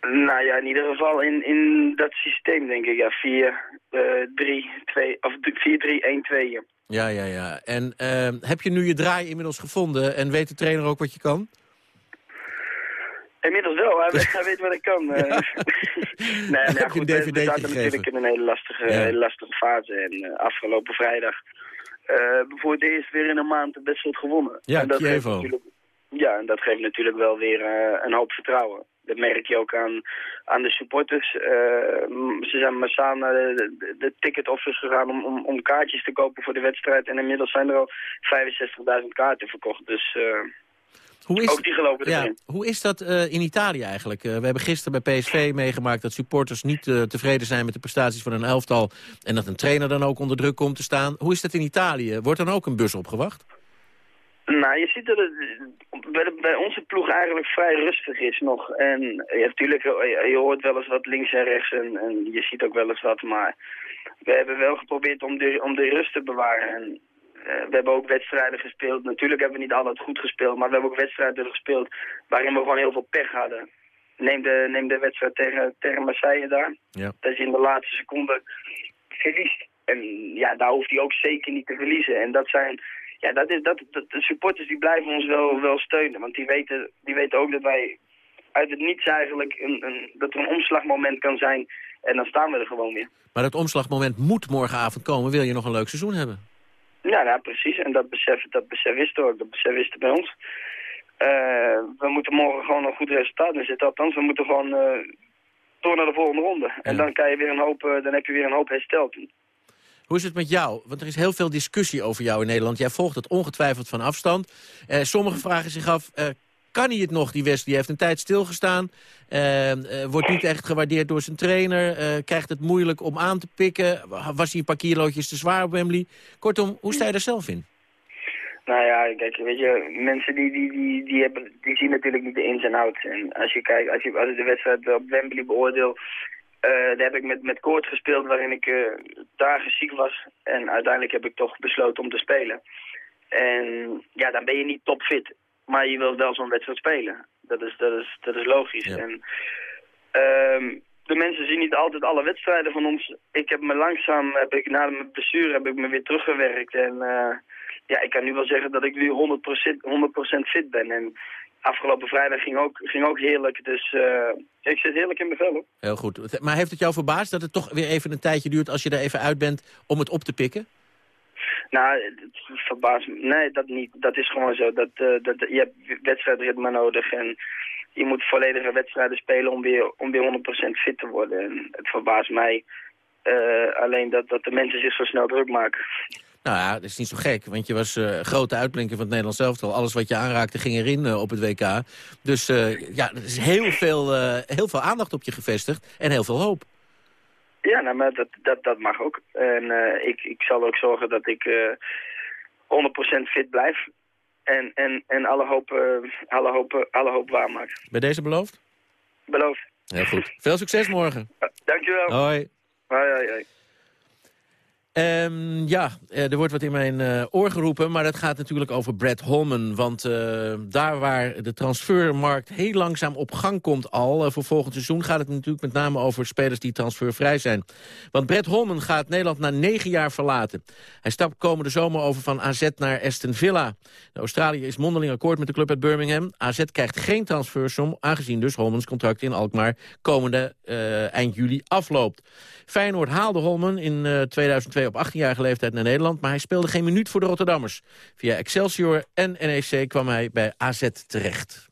Nou ja, in ieder geval in, in dat systeem, denk ik. Ja, 4, eh 3, 2, of 4, 3, 1, 2. Ja. Ja, ja, ja. En eh, heb je nu je draai inmiddels gevonden en weet de trainer ook wat je kan? Inmiddels wel, hij, weet- hij weet wat ik kan. [LAUGHS] eh. [LAUGHS] nee, Heb ja, goed, we- zaten natuurlijk in een hele lastige, Ja. hele lastige fase. En afgelopen vrijdag voor het eerst weer in een maand de wedstrijd gewonnen. Ja, en dat geeft Kievo. natuurlijk, Ja, en dat geeft natuurlijk wel weer eh, een hoop vertrouwen. Dat merk je ook aan, aan de supporters. Eh, ze zijn massaal naar de, de, de ticket office gegaan om, om, om kaartjes te kopen voor de wedstrijd. En inmiddels zijn er al 65.000 kaarten verkocht. Dus eh, Hoe is, ook die geloven ja, erin. hoe is dat eh, in Italië eigenlijk? Eh, we hebben gisteren bij PSV meegemaakt dat supporters niet eh, tevreden zijn met de prestaties van een elftal. En dat een trainer dan ook onder druk komt te staan. Hoe is dat in Italië? Wordt dan ook een bus opgewacht? Nou, je ziet dat het bij, de- bij onze ploeg eigenlijk vrij rustig is nog. En ja, natuurlijk, je, je hoort wel eens wat links en rechts en, en je ziet ook wel eens wat. Maar we hebben wel geprobeerd om de, om de rust te bewaren. En we hebben ook wedstrijden gespeeld. Natuurlijk hebben we niet altijd goed gespeeld, maar we hebben ook wedstrijden gespeeld waarin we gewoon heel veel pech hadden. Neem de, neem de wedstrijd tegen, tegen Marseille daar. Ja. Dat is in de laatste seconde verliest. En ja, daar hoeft hij ook zeker niet te verliezen. En dat zijn, ja, dat is, dat, dat, de supporters die blijven ons wel, wel steunen. Want die weten, die weten ook dat wij uit het niets eigenlijk, een, een, dat er een omslagmoment kan zijn. En dan staan we er gewoon weer. Maar dat omslagmoment moet morgenavond komen. Wil je nog een leuk seizoen hebben? Ja, nou, precies. En dat besef, dat besef is er ook. Dat besef is er bij ons. Eh, we moeten morgen gewoon een goed resultaat neerzetten. Althans, we moeten gewoon eh, door naar de volgende ronde. En dan, kan je weer een hoop, eh, dan heb je weer een hoop hersteld. Hoe is het met jou? Want er is heel veel discussie over jou in Nederland. Jij volgt het ongetwijfeld van afstand. Sommigen vragen zich af, kan hij het nog, die Wesley? Heeft een tijd stilgestaan. eh, wordt niet echt gewaardeerd door zijn trainer. eh, krijgt het moeilijk om aan te pikken. Was hij een paar kilootjes te zwaar op Wembley? Kortom, hoe sta je er zelf in? Nou ja, kijk, weet je, mensen die, die, die, die, hebben, die zien natuurlijk niet de ins en outs. En als je kijkt, als, je, als de wedstrijd op Wembley beoordeel, eh, daar heb ik met, met koorts gespeeld waarin ik dagen ziek was. En uiteindelijk heb ik toch besloten om te spelen. En ja, dan ben je niet topfit. Maar je wilt wel zo'n wedstrijd spelen. Dat is, dat is, dat is logisch. En, ehm, de mensen zien niet altijd alle wedstrijden van ons. Ik heb me langzaam, heb ik, na mijn blessure, heb ik me weer teruggewerkt. En eh, ja, ik kan nu wel zeggen dat ik nu 100%, 100 fit ben. En afgelopen vrijdag ging ook, ging ook heerlijk. Dus eh, ik zit heerlijk in mijn vel. hoor. Heel goed. Maar heeft het jou verbaasd dat het toch weer even een tijdje duurt... als je er even uit bent om het op te pikken? Nou, het verbaast me. Nee, dat niet. Dat is gewoon zo. Dat, eh, dat, je hebt wedstrijdritme nodig en je moet volledige wedstrijden spelen om weer, om weer 100% fit te worden. En het verbaast mij eh, alleen dat, dat de mensen zich zo snel druk maken. Nou ja, dat is niet zo gek, want je was eh, grote uitblinker van het Nederlands elftal. Alles wat je aanraakte ging erin op het WK. Dus ja, er is heel veel, heel veel aandacht op je gevestigd en heel veel hoop. Ja, nou, maar dat, dat, dat mag ook. En eh, ik, ik zal ook zorgen dat ik eh 100% fit blijf. En, en, en alle, hoop, eh, alle, hoop, alle hoop waarmaak. Bij deze beloofd? Beloofd. Heel goed. Veel succes morgen. Dankjewel. Hoi. Hoi, hoi, hoi. Ehm, ja, eh, er wordt wat in mijn eh, oor geroepen, maar dat gaat natuurlijk over Brad Holman. Want eh, daar waar de transfermarkt heel langzaam op gang komt al... voor volgend seizoen gaat het natuurlijk met name over spelers die transfervrij zijn. Want Brad Holman gaat Nederland na negen jaar verlaten. Hij stapt komende zomer over van AZ naar Aston Villa. De Australië is mondeling akkoord met de club uit Birmingham. AZ krijgt geen transfersom, aangezien dus Holmans contract in Alkmaar... komende eind juli afloopt. Feyenoord haalde Holman in eh 2002 Op 18-jarige leeftijd naar Nederland... maar hij speelde geen minuut voor de Rotterdammers. Via Excelsior en NEC kwam hij bij AZ terecht.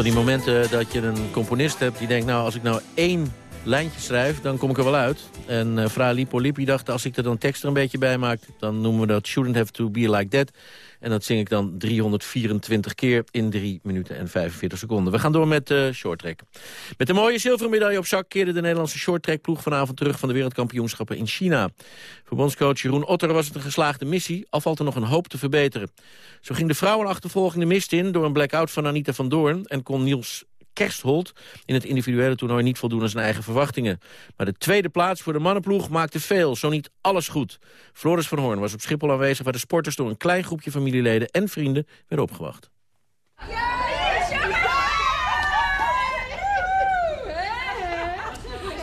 Van die momenten dat je een componist hebt die denkt... nou, als ik nou één lijntje schrijf, dan kom ik er wel uit. En eh Fra Lipo Lippi dacht, als ik er dan tekst er een beetje bij maak... dan noemen we dat Shouldn't Have To Be Like That. En dat zing ik dan 324 keer in 3 minuten en 45 seconden. We gaan door met uh, shorttrack. Met een mooie zilveren medaille op zak... keerde de Nederlandse shorttrackploeg vanavond terug... van de wereldkampioenschappen in China. Voor bondscoach Jeroen Otter was het een geslaagde missie... al valt er nog een hoop te verbeteren. Zo ging de vrouwenachtervolging de mist in... door een blackout van Anita van Doorn... en kon Niels Kersthold in het individuele toernooi niet voldoen aan zijn eigen verwachtingen. Maar de tweede plaats voor de mannenploeg maakte veel, zo niet alles goed. Floris van Hoorn was op Schiphol aanwezig... waar de sporters door een klein groepje familieleden en vrienden werden opgewacht.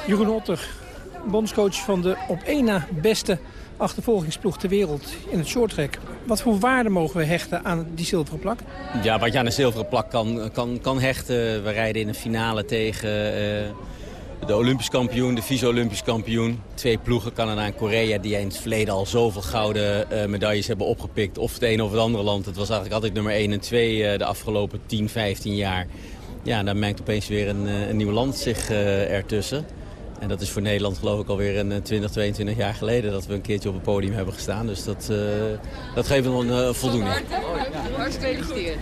Jeroen Otter, bondscoach van de op één na beste achtervolgingsploeg ter wereld in het shorttrack. Wat voor waarde mogen we hechten aan die zilveren plak? Ja, wat je aan een zilveren plak kan, kan, kan hechten. We rijden in een finale tegen uh, de Olympisch kampioen, de vice-Olympisch kampioen. Twee ploegen, Canada en Korea, die in het verleden al zoveel gouden uh, medailles hebben opgepikt. Of het een of het andere land. Het was eigenlijk altijd nummer 1 en 2 uh, de afgelopen 10, 15 jaar. Ja, dan mengt opeens weer een, een nieuw land zich ertussen. En dat is voor Nederland geloof ik alweer een 20, 22 jaar geleden dat we een keertje op het podium hebben gestaan. Dus dat, uh, dat geeft nog een uh, voldoening. Hartstikke gefeliciteerd.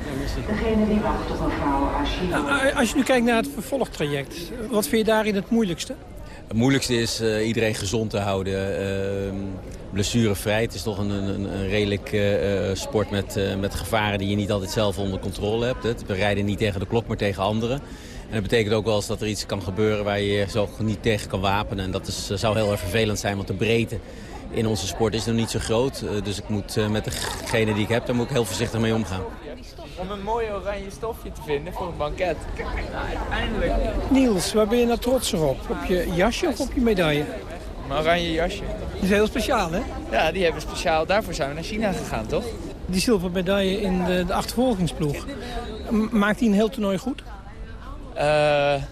Degene die wacht op mevrouw Als je nu kijkt naar het vervolgtraject, wat vind je daarin het moeilijkste? Het moeilijkste is uh, iedereen gezond te houden. Uh, blessurevrij. Het is toch een, een, een redelijk uh, sport met, met gevaren die je niet altijd zelf onder controle hebt. We rijden niet tegen de klok, maar tegen anderen. En dat betekent ook wel eens dat er iets kan gebeuren waar je je zo niet tegen kan wapenen. En dat is, zou heel erg vervelend zijn, want de breedte in onze sport is nog niet zo groot. dus ik moet met degene die ik heb, daar moet ik heel voorzichtig mee omgaan om een mooi oranje stofje te vinden voor een banket. Nou, uiteindelijk. Niels, waar ben je nou trots op? Op je jasje of op je medaille? Mijn oranje jasje. Die is heel speciaal, hè? Ja, die hebben we speciaal. Daarvoor zijn we naar China gegaan, toch? Die zilveren medaille in de, de achtervolgingsploeg. Maakt hij een heel toernooi goed? Uh,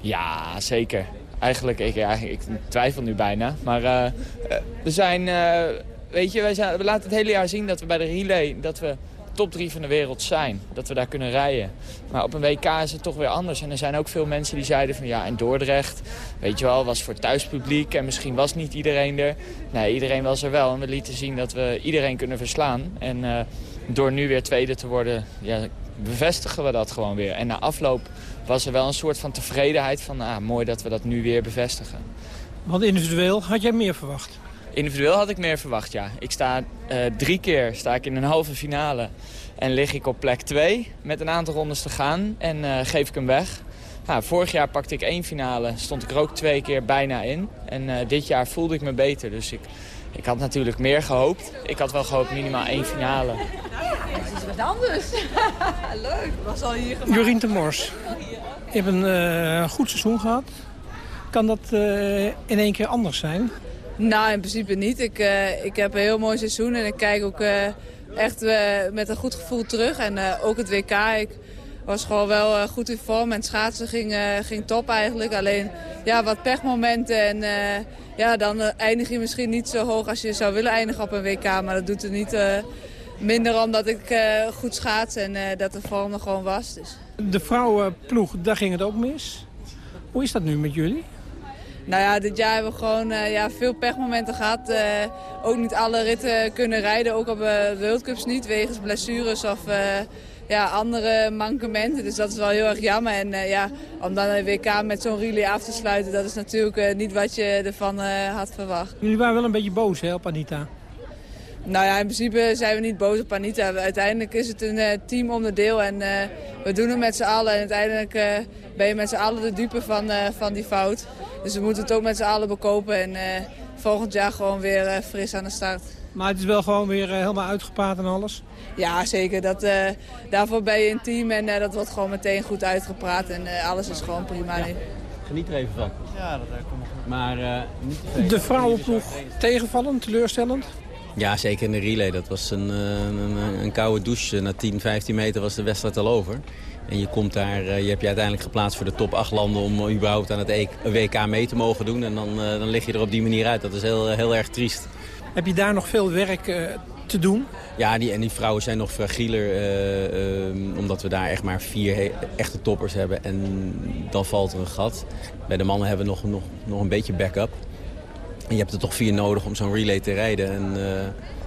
ja, zeker. Eigenlijk, ik, ik twijfel nu bijna. Maar uh, we zijn, weet je, wij we laten het hele jaar zien dat we bij de relay, dat we top drie van de wereld zijn. Dat we daar kunnen rijden. Maar op een WK is het toch weer anders. En er zijn ook veel mensen die zeiden van ja, en Dordrecht, weet je wel, was voor thuispubliek. En misschien was niet iedereen er. Nee, iedereen was er wel. En we lieten zien dat we iedereen kunnen verslaan. En door nu weer tweede te worden, ja, bevestigen we dat gewoon weer. En na afloop was er wel een soort van tevredenheid van, ah, mooi dat we dat nu weer bevestigen. Want individueel had jij meer verwacht? Individueel had ik meer verwacht, ja. Ik sta uh, drie keer sta ik in een halve finale en lig ik op plek 2 met een aantal rondes te gaan en uh, geef ik hem weg. Nou, vorig jaar pakte ik één finale, stond ik er ook twee keer bijna in. En uh, dit jaar voelde ik me beter, dus ik, ik had natuurlijk meer gehoopt. Ik had wel gehoopt minimaal één finale. Het is wat anders. [LAUGHS] Leuk, was al hier gemaakt. Jorien de Mors, je hebt een goed seizoen gehad. Kan dat in één keer anders zijn? Nou, in principe niet. Ik, uh, ik heb een heel mooi seizoen en ik kijk ook uh, echt uh, met een goed gevoel terug. En ook het WK, ik was gewoon wel goed in vorm en schaatsen ging, ging top eigenlijk. Alleen ja, wat pechmomenten en ja, dan eindig je misschien niet zo hoog als je zou willen eindigen op een WK. Maar dat doet er niet minder omdat ik goed schaats en dat de vorm er gewoon was. Dus. De vrouwenploeg, daar ging het ook mis. Hoe is dat nu met jullie? Nou ja, dit jaar hebben we gewoon uh, ja, veel pechmomenten gehad. Uh, ook niet alle ritten kunnen rijden, ook op de uh, World Cups niet, wegens blessures of ja, andere mankementen. Dus dat is wel heel erg jammer. En ja, om dan een WK met zo'n relay af te sluiten, dat is natuurlijk niet wat je ervan had verwacht. Jullie waren wel een beetje boos hè, op Anita? Nou ja, in principe zijn we niet boos op Anita. Uiteindelijk is het een uh, teamonderdeel en we doen het met z'n allen. En uiteindelijk ben je met z'n allen de dupe van, van die fout. Dus we moeten het ook met z'n allen bekopen en volgend jaar gewoon weer fris aan de start. Maar het is wel gewoon weer helemaal uitgepraat en alles? Ja, zeker. Dat, daarvoor ben je een team en dat wordt gewoon meteen goed uitgepraat. En alles is gewoon prima ja. Geniet er even van. Ja, dat komt nog goed. Maar niet te veel. De vrouwenploeg tegenvallend, teleurstellend? Ja, zeker in de relay. Dat was een, een, een, een koude douche. Na 10, 15 meter was de wedstrijd al over. En je, komt daar, je hebt je uiteindelijk geplaatst voor de top 8 landen om überhaupt aan het WK mee te mogen doen. En dan, dan lig je er op die manier uit. Dat is heel, heel erg triest. Heb je daar nog veel werk uh, te doen? Ja, die, en die vrouwen zijn nog fragieler. Uh, uh, omdat we daar echt maar vier echte toppers hebben. En dan valt er een gat. Bij de mannen hebben we nog, nog, nog een beetje backup. En je hebt er toch vier nodig om zo'n relay te rijden. En uh,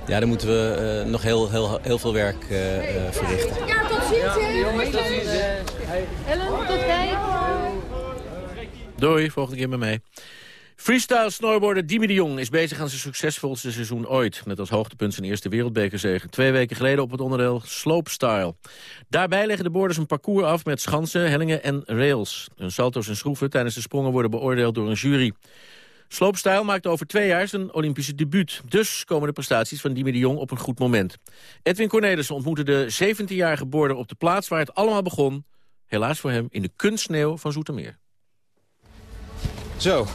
ja, daar moeten we uh, nog heel, heel, heel veel werk uh, verrichten. Ja, tot ziens. Ja, jongens, tot ziens. Helen, tot kijk. Doei, volgende keer met mij. Freestyle snowboarder Dimi de Jong is bezig aan zijn succesvolste seizoen ooit. Met als hoogtepunt zijn eerste wereldbekerzege. Twee weken geleden op het onderdeel Slopestyle. Daarbij leggen de boarders een parcours af met schansen, hellingen en rails. Hun salto's en schroeven tijdens de sprongen worden beoordeeld door een jury. Sloopstijl maakt over twee jaar zijn Olympische debuut. Dus komen de prestaties van Dimi Jong op een goed moment. Edwin Cornelissen ontmoette de 17-jarige boorder op de plaats waar het allemaal begon. Helaas voor hem in de kunstsneeuw van Zoetermeer. Zo,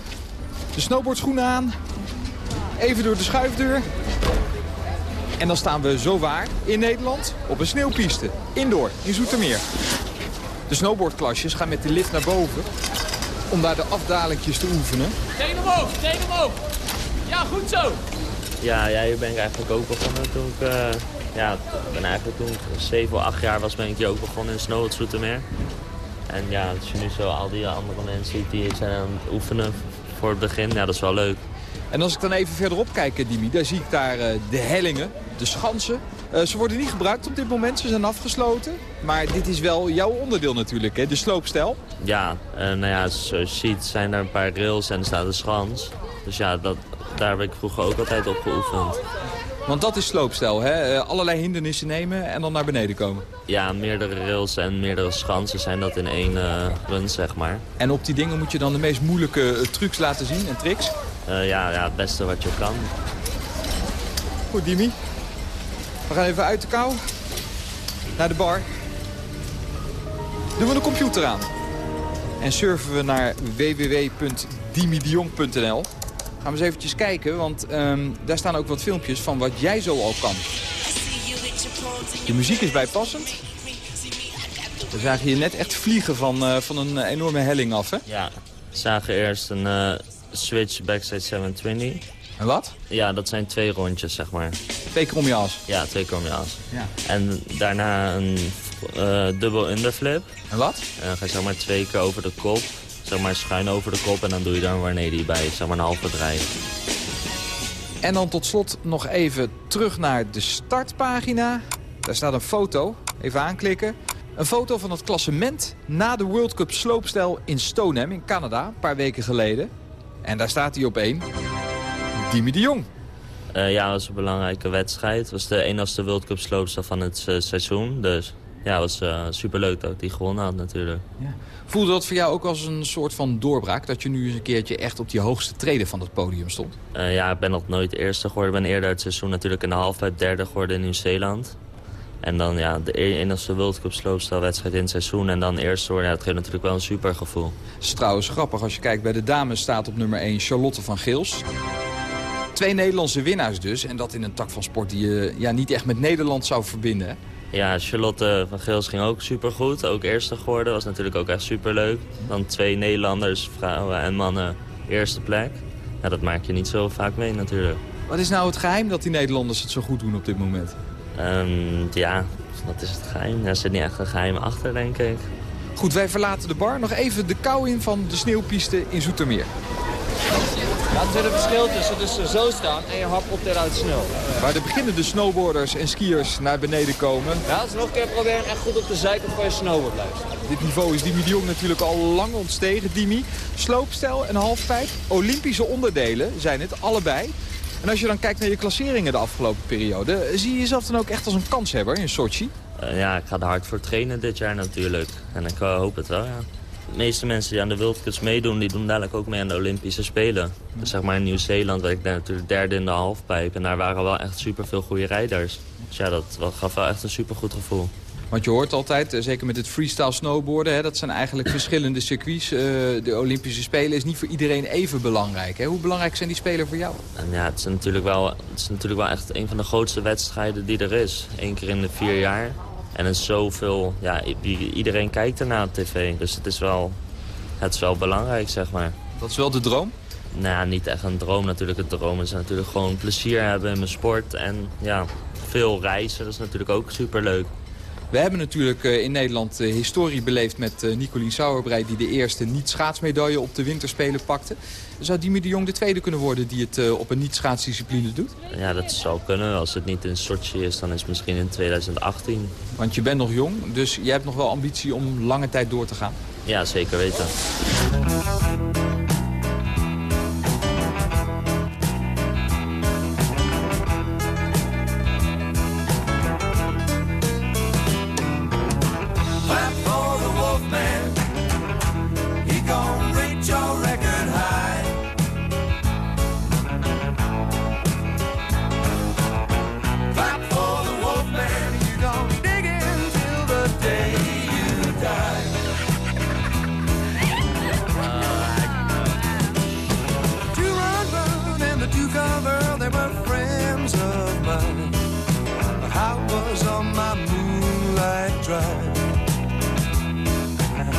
de snowboardschoenen aan. Even door de schuifdeur. En dan staan we zo waar in Nederland op een sneeuwpiste. Indoor, in Zoetermeer. De snowboardklasjes gaan met de lift naar boven om daar de afdalingjes te oefenen. Teen omhoog, teen omhoog. Ja, goed zo. Ja, ja hier ben ik eigenlijk ook begonnen toen ik... Uh, ja, ben eigenlijk toen ik 7 of 8 jaar was, ben ik hier ook begonnen in Snowboard Zoetermeer. En ja, als je nu zo al die andere mensen ziet die zijn aan het oefenen voor het begin, ja, dat is wel leuk. En als ik dan even verderop kijk, eh, Dimi, daar zie ik daar eh, de hellingen, de schansen. Eh, ze worden niet gebruikt op dit moment, ze zijn afgesloten. Maar dit is wel jouw onderdeel natuurlijk, hè? de sloopstijl. Ja, uh, nou ja, zoals je ziet zijn er een paar rails en er staat een schans. Dus ja, dat, daar heb ik vroeger ook altijd op geoefend. Want dat is sloopstijl, hè? Uh, allerlei hindernissen nemen en dan naar beneden komen. Ja, meerdere rails en meerdere schansen zijn dat in één uh, run, zeg maar. En op die dingen moet je dan de meest moeilijke trucs laten zien en tricks? ja, ja, het beste wat je kan. Goed, Dimi. We gaan even uit de kou. Naar de bar. Doen we de computer aan. En surfen we naar www.dimidiong.nl. Gaan we eens eventjes kijken, want um, daar staan ook wat filmpjes van wat jij zo al kan. De muziek is bijpassend. We zagen je net echt vliegen van, uh, van een enorme helling af, hè? Ja, we zagen eerst een uh, switch backside 720. En wat? Ja, dat zijn twee rondjes, zeg maar. Twee keer om je as? Ja, twee keer om je as. Ja. En daarna een uh, dubbel underflip. En wat? En dan ga je zeg maar twee keer over de kop. Zeg maar schuin over de kop en dan doe je daar een 180 bij. Zeg maar een halve draai. En dan tot slot nog even terug naar de startpagina. Daar staat een foto. Even aanklikken. Een foto van het klassement na de World Cup sloopstijl in Stoneham in Canada. Een paar weken geleden. En daar staat hij op één. Dimi de Jong. Uh, ja, dat was een belangrijke wedstrijd. Het was de enigste World Cup sloopstijl van het uh, seizoen. Dus ja, het was uh, superleuk dat die gewonnen had natuurlijk. Ja. Voelde dat voor jou ook als een soort van doorbraak? Dat je nu eens een keertje echt op die hoogste treden van het podium stond? Uh, ja, ik ben nog nooit eerste geworden. Ik ben eerder het seizoen natuurlijk in de halfpipe derde geworden in Nieuw-Zeeland. En dan ja, de enigste World Cup sloopstelwedstrijd in het seizoen. En dan eerste worden, ja, dat geeft natuurlijk wel een super gevoel. Het is trouwens grappig. Als je kijkt bij de dames staat op nummer 1 Charlotte van Geels. Twee Nederlandse winnaars dus. En dat in een tak van sport die je ja, niet echt met Nederland zou verbinden. Ja, Charlotte van Geels ging ook supergoed. Ook eerste geworden. Was natuurlijk ook echt superleuk. Dan twee Nederlanders, vrouwen en mannen, eerste plek. Ja, dat maak je niet zo vaak mee natuurlijk. Wat is nou het geheim dat die Nederlanders het zo goed doen op dit moment? Um, ja, wat is het geheim? Er zit niet echt een geheim achter, denk ik. Goed, wij verlaten de bar. Nog even de kou in van de sneeuwpiste in Zoetermeer. Er zit een verschil tussen dus zo staan en je hap op eruit sneeuw. Waar de beginnende snowboarders en skiers naar beneden komen. Ja, als we nog een keer proberen echt goed op de zijkant van je snowboard blijft. Dit niveau is Dimi de Jong natuurlijk al lang ontstegen. Dimi, sloopstijl en halfpijp, Olympische onderdelen zijn het, allebei. En als je dan kijkt naar je klasseringen de afgelopen periode... zie je jezelf dan ook echt als een kanshebber in Sochi? Uh, ja, ik ga er hard voor trainen dit jaar natuurlijk. En ik uh, hoop het wel, ja. De meeste mensen die aan de World Cups meedoen, die doen dadelijk ook mee aan de Olympische Spelen. Dus zeg maar in Nieuw-Zeeland werd ik daar natuurlijk derde in de halfpijp. En daar waren wel echt superveel goede rijders. Dus ja, dat gaf wel echt een supergoed gevoel. Want je hoort altijd, zeker met het freestyle snowboarden... Hè, dat zijn eigenlijk [CLEARS THROAT] verschillende circuits. Uh, de Olympische Spelen is niet voor iedereen even belangrijk. Hè? Hoe belangrijk zijn die Spelen voor jou? En ja, het is, natuurlijk wel, het is natuurlijk wel echt een van de grootste wedstrijden die er is. Eén keer in de vier jaar. En er zoveel, ja, iedereen kijkt ernaar op tv. Dus het is, wel, het is wel belangrijk, zeg maar. Dat is wel de droom? Nou, niet echt een droom natuurlijk. Het droom is natuurlijk gewoon plezier hebben in mijn sport. En ja, veel reizen, dat is natuurlijk ook superleuk. We hebben natuurlijk in Nederland historie beleefd met Nicolien Sauerbrei... die de eerste niet-schaatsmedaille op de winterspelen pakte. Zou Dimi de Jong de tweede kunnen worden die het op een niet-schaatsdiscipline doet? Ja, dat zou kunnen. Als het niet in Sochi is, dan is het misschien in 2018. Want je bent nog jong, dus je hebt nog wel ambitie om lange tijd door te gaan? Ja, zeker weten.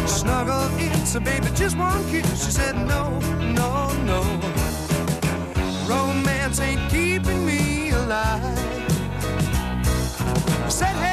Snuggle in, so baby, just one kiss. She said no, no, no. Romance ain't keeping me alive. I said, hey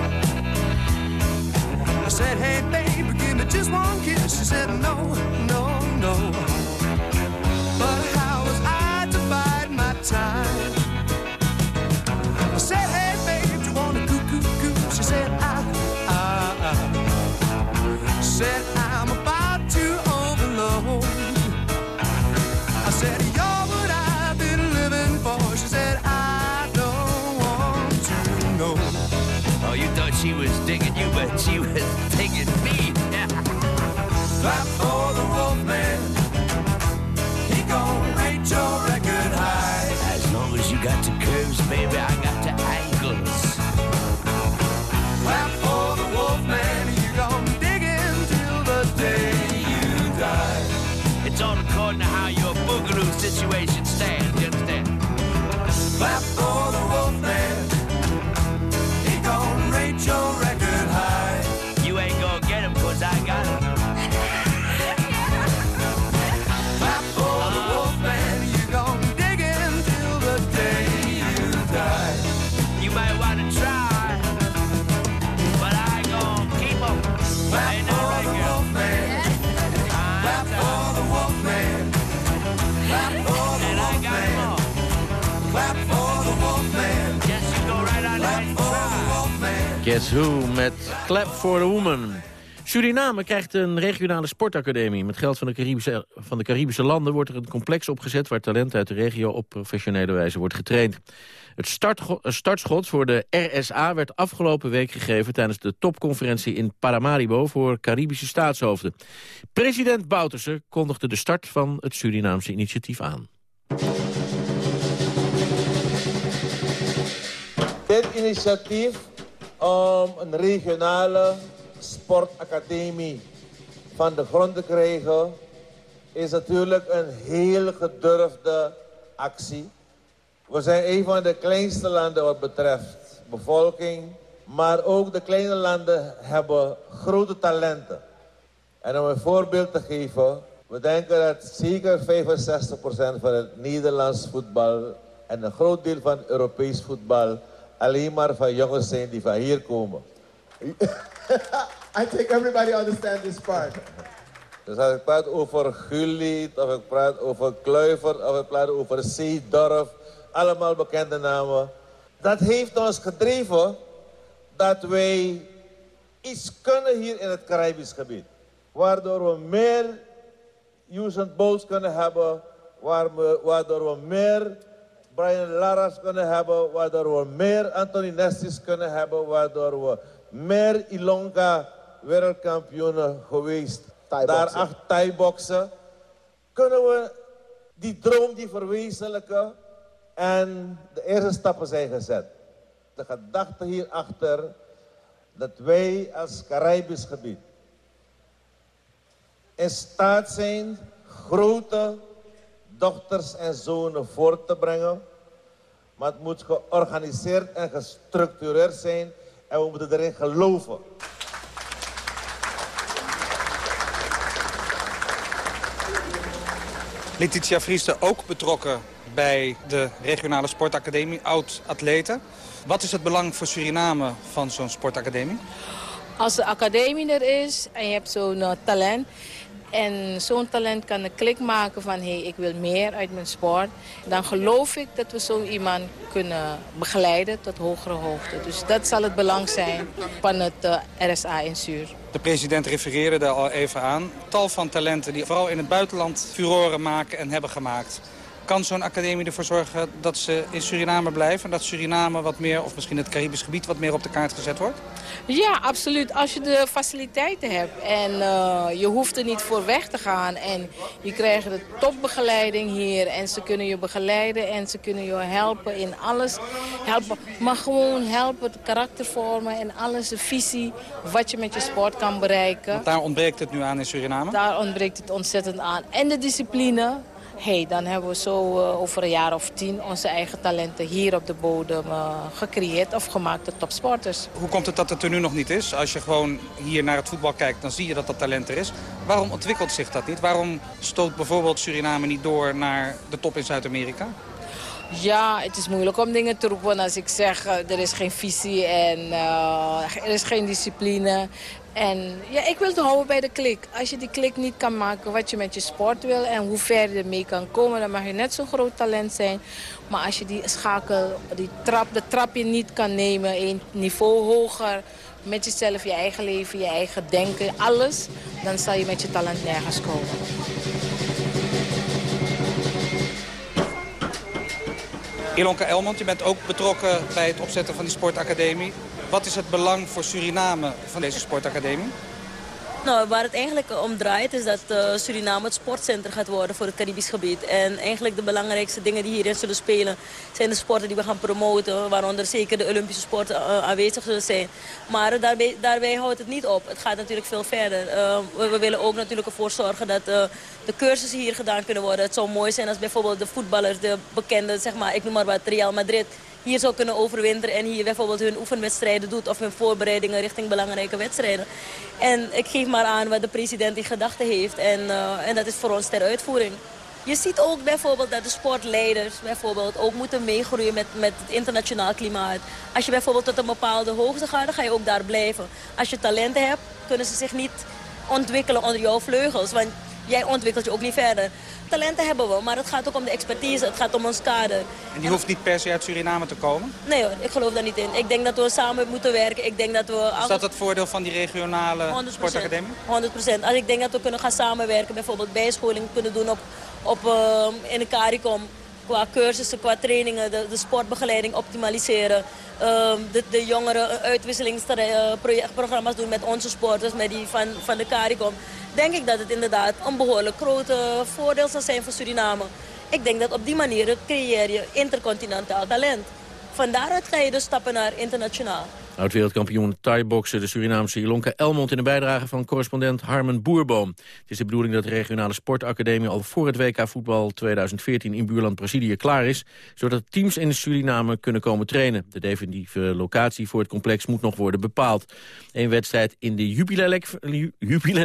Said, hey, baby, give me just one kiss. She said, no, no, no. But how was I to bide my time? I said, hey, babe, you want to coo, coo, coo? She said, I, I, I. Said, I'm about to overload. I said, you're what I've been living for. She said, I don't want to know. Oh, you thought she was digging you, but she was digging me. Clap Who met Clap for the Woman. Suriname krijgt een regionale sportacademie. Met geld van de, Caribische, van de Caribische landen wordt er een complex opgezet... waar talent uit de regio op professionele wijze wordt getraind. Het startschot voor de RSA werd afgelopen week gegeven... tijdens de topconferentie in Paramaribo voor Caribische staatshoofden. President Bouterse kondigde de start van het Surinaamse initiatief aan. Dit initiatief om een regionale sportacademie van de grond te krijgen... is natuurlijk een heel gedurfde actie. We zijn een van de kleinste landen wat betreft bevolking... maar ook de kleine landen hebben grote talenten. En om een voorbeeld te geven... we denken dat zeker 65% van het Nederlands voetbal... en een groot deel van Europees voetbal... alleen maar van jongens zijn die van hier komen. [LAUGHS] I think everybody understands this part. Dus als ik praat over Gullit, of ik praat over Kluivert, of ik praat over Zeedorf, allemaal bekende namen. Dat heeft ons gedreven dat wij iets kunnen hier in het Caribisch gebied. Waardoor we meer Usain Bolt kunnen hebben, waardoor we meer Brian Lara's kunnen hebben, waardoor we meer Anthony Nestis kunnen hebben, waardoor we meer Ilonga wereldkampioenen geweest. Daarachter Thai-boksen. Kunnen we die droom die verwezenlijken en de eerste stappen zijn gezet. De gedachte hierachter dat wij als Caribisch gebied in staat zijn grote dochters en zonen voor te brengen. Maar het moet georganiseerd en gestructureerd zijn en we moeten erin geloven. Letitia Vrieste ook betrokken bij de regionale sportacademie, oud-atleten. Wat is het belang voor Suriname van zo'n sportacademie? Als de academie er is en je hebt zo'n eh, talent... en zo'n talent kan een klik maken van... hé, hey, ik wil meer uit mijn sport... dan geloof ik dat we zo iemand kunnen begeleiden tot hogere hoogte. Dus dat zal het belang zijn van het eh, RSA in Zuur. De president refereerde daar al even aan. Tal van talenten die vooral in het buitenland furoren maken en hebben gemaakt. Kan zo'n academie ervoor zorgen dat ze in Suriname blijven... en dat Suriname wat meer, of misschien het Caribisch gebied... wat meer op de kaart gezet wordt? Ja, absoluut. Als je de faciliteiten hebt en eh, je hoeft er niet voor weg te gaan... en je krijgt de topbegeleiding hier en ze kunnen je begeleiden... en ze kunnen je helpen in alles. Helpen, maar gewoon helpen, het karakter vormen en alles, de visie... wat je met je sport kan bereiken. Want daar ontbreekt het nu aan in Suriname. Daar ontbreekt het ontzettend aan. En de discipline. Hey, dan hebben we zo uh, over een jaar of tien onze eigen talenten hier op de bodem uh, gecreëerd of gemaakt tot topsporters. Hoe komt het dat het er nu nog niet is? Als je gewoon hier naar het voetbal kijkt, dan zie je dat dat talent er is. Waarom ontwikkelt zich dat niet? Waarom stoot bijvoorbeeld Suriname niet door naar de top in Zuid-Amerika? Ja, het is moeilijk om dingen te roepen als ik zeg er is geen visie en uh, er is geen discipline. En ja, ik wil het houden bij de klik. Als je die klik niet kan maken wat je met je sport wil en hoe ver je ermee kan komen, dan mag je net zo'n groot talent zijn. Maar als je die schakel, die trap, de trapje niet kan nemen, een niveau hoger, met jezelf, je eigen leven, je eigen denken, alles, dan zal je met je talent nergens komen. Ilonka Elmond, je bent ook betrokken bij het opzetten van die sportacademie. Wat is het belang voor Suriname van deze sportacademie? Nou, waar het eigenlijk om draait is dat uh, Suriname het sportcentrum gaat worden voor het Caribisch gebied. En eigenlijk de belangrijkste dingen die hierin zullen spelen zijn de sporten die we gaan promoten. Waaronder zeker de Olympische sporten uh, aanwezig zullen zijn. Maar daarbij, daarbij, houdt het niet op. Het gaat natuurlijk veel verder. We, we, willen ook natuurlijk ervoor zorgen dat de cursussen hier gedaan kunnen worden. Het zou mooi zijn als bijvoorbeeld de voetballers, de bekende, zeg maar, ik noem maar wat, Real Madrid hier zou kunnen overwinteren en hier bijvoorbeeld hun oefenwedstrijden doet of hun voorbereidingen richting belangrijke wedstrijden. En ik geef maar aan wat de president in gedachten heeft en, uh, en dat is voor ons ter uitvoering. Je ziet ook bijvoorbeeld dat de sportleiders bijvoorbeeld ook moeten meegroeien met, met het internationaal klimaat. Als je bijvoorbeeld tot een bepaalde hoogte gaat, dan ga je ook daar blijven. Als je talenten hebt, kunnen ze zich niet ontwikkelen onder jouw vleugels. Want jij ontwikkelt je ook niet verder. Talenten hebben we, maar het gaat ook om de expertise, het gaat om ons kader. En die hoeft niet per se uit Suriname te komen? Nee hoor, ik geloof daar niet in. Ik denk dat we samen moeten werken. Ik denk dat we... Is dat het voordeel van die regionale 100%, sportacademie? 100 procent. Als ik denk dat we kunnen gaan samenwerken, bijvoorbeeld bijscholing kunnen doen op, op, uh, in de CARICOM qua cursussen, qua trainingen, de, de sportbegeleiding optimaliseren. Uh, de, de jongeren uitwisselingsprogramma's doen met onze sporters, met die van, van de CARICOM. Denk ik dat het inderdaad een behoorlijk groot voordeel zal zijn voor Suriname. Ik denk dat op die manier creëer je intercontinentaal talent. Van daaruit ga je dus stappen naar internationaal. Oud-wereldkampioen Thai-boksen, de Surinaamse Ilonka Elmond... in de bijdrage van correspondent Harmen Boerboom. Het is de bedoeling dat de regionale sportacademie... al voor het WK voetbal 2014 in buurland Brazilië klaar is... zodat teams in Suriname kunnen komen trainen. De definitieve locatie voor het complex moet nog worden bepaald. Een wedstrijd in de Jupiler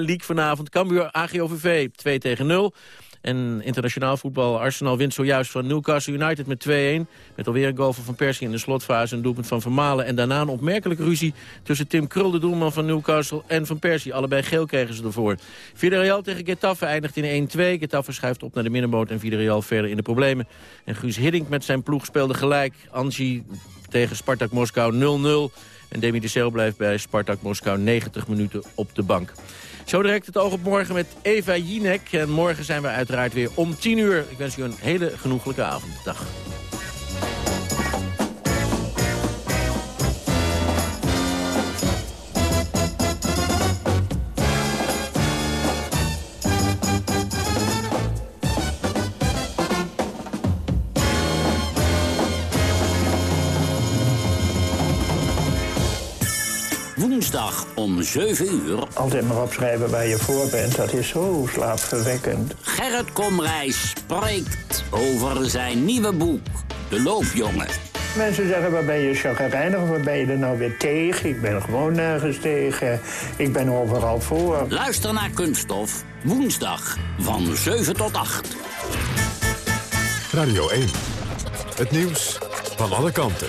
League vanavond. Cambuur AGOVV 2 tegen 0... En internationaal voetbal, Arsenal wint zojuist van Newcastle United met 2-1. Met alweer een goal van Persie in de slotfase, een doelpunt van Vermalen. En daarna een opmerkelijke ruzie tussen Tim Krul, de doelman van Newcastle, en Van Persie. Allebei geel kregen ze ervoor. Villarreal tegen Getafe eindigt in 1-2. Getafe schuift op naar de middenboot en Villarreal verder in de problemen. En Guus Hiddink met zijn ploeg speelde gelijk. Angie tegen Spartak Moskou 0-0. En Demi de Seel blijft bij Spartak Moskou 90 minuten op de bank. Zo direct het oog op morgen met Eva Jinek. En morgen zijn we uiteraard weer om 10 uur. Ik wens u een hele genoeglijke avond. Dag. Woensdag om 7 uur. Altijd maar opschrijven waar je voor bent, dat is zo slaapverwekkend. Gerrit Komrijs spreekt over zijn nieuwe boek, De Loopjongen. Mensen zeggen, waar ben je chagrijnig of waar ben je er nou weer tegen? Ik ben gewoon nergens tegen. Ik ben overal voor. Luister naar Kunststof, woensdag van 7 tot 8. Radio 1, het nieuws van alle kanten.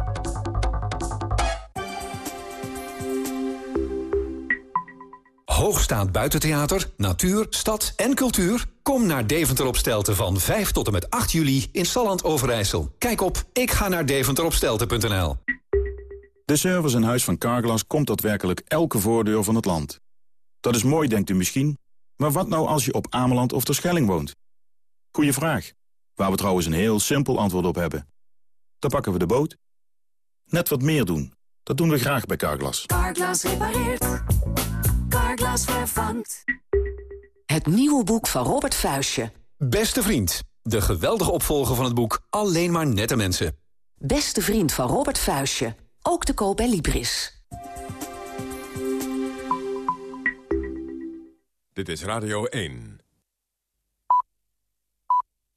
Hoogstaand buitentheater, natuur, stad en cultuur? Kom naar Deventer op Stelten van 5 tot en met 8 juli in Salland Overijssel. Kijk op ik ga naar deventeropstelten.nl. De service in huis van Carglass komt daadwerkelijk elke voordeur van het land. Dat is mooi, denkt u misschien, Maar wat nou als je op Ameland of Terschelling woont? Goeie vraag. Waar we trouwens een heel simpel antwoord op hebben. Dan pakken we de boot. Net wat meer doen. Dat doen we graag bij Carglass. Carglass repareert. Carglass vervangt. Het nieuwe boek van Robert Vuistje. Beste vriend. De geweldige opvolger van het boek Alleen maar nette mensen. Beste vriend van Robert Vuistje. Ook te koop bij Libris. Dit is Radio 1.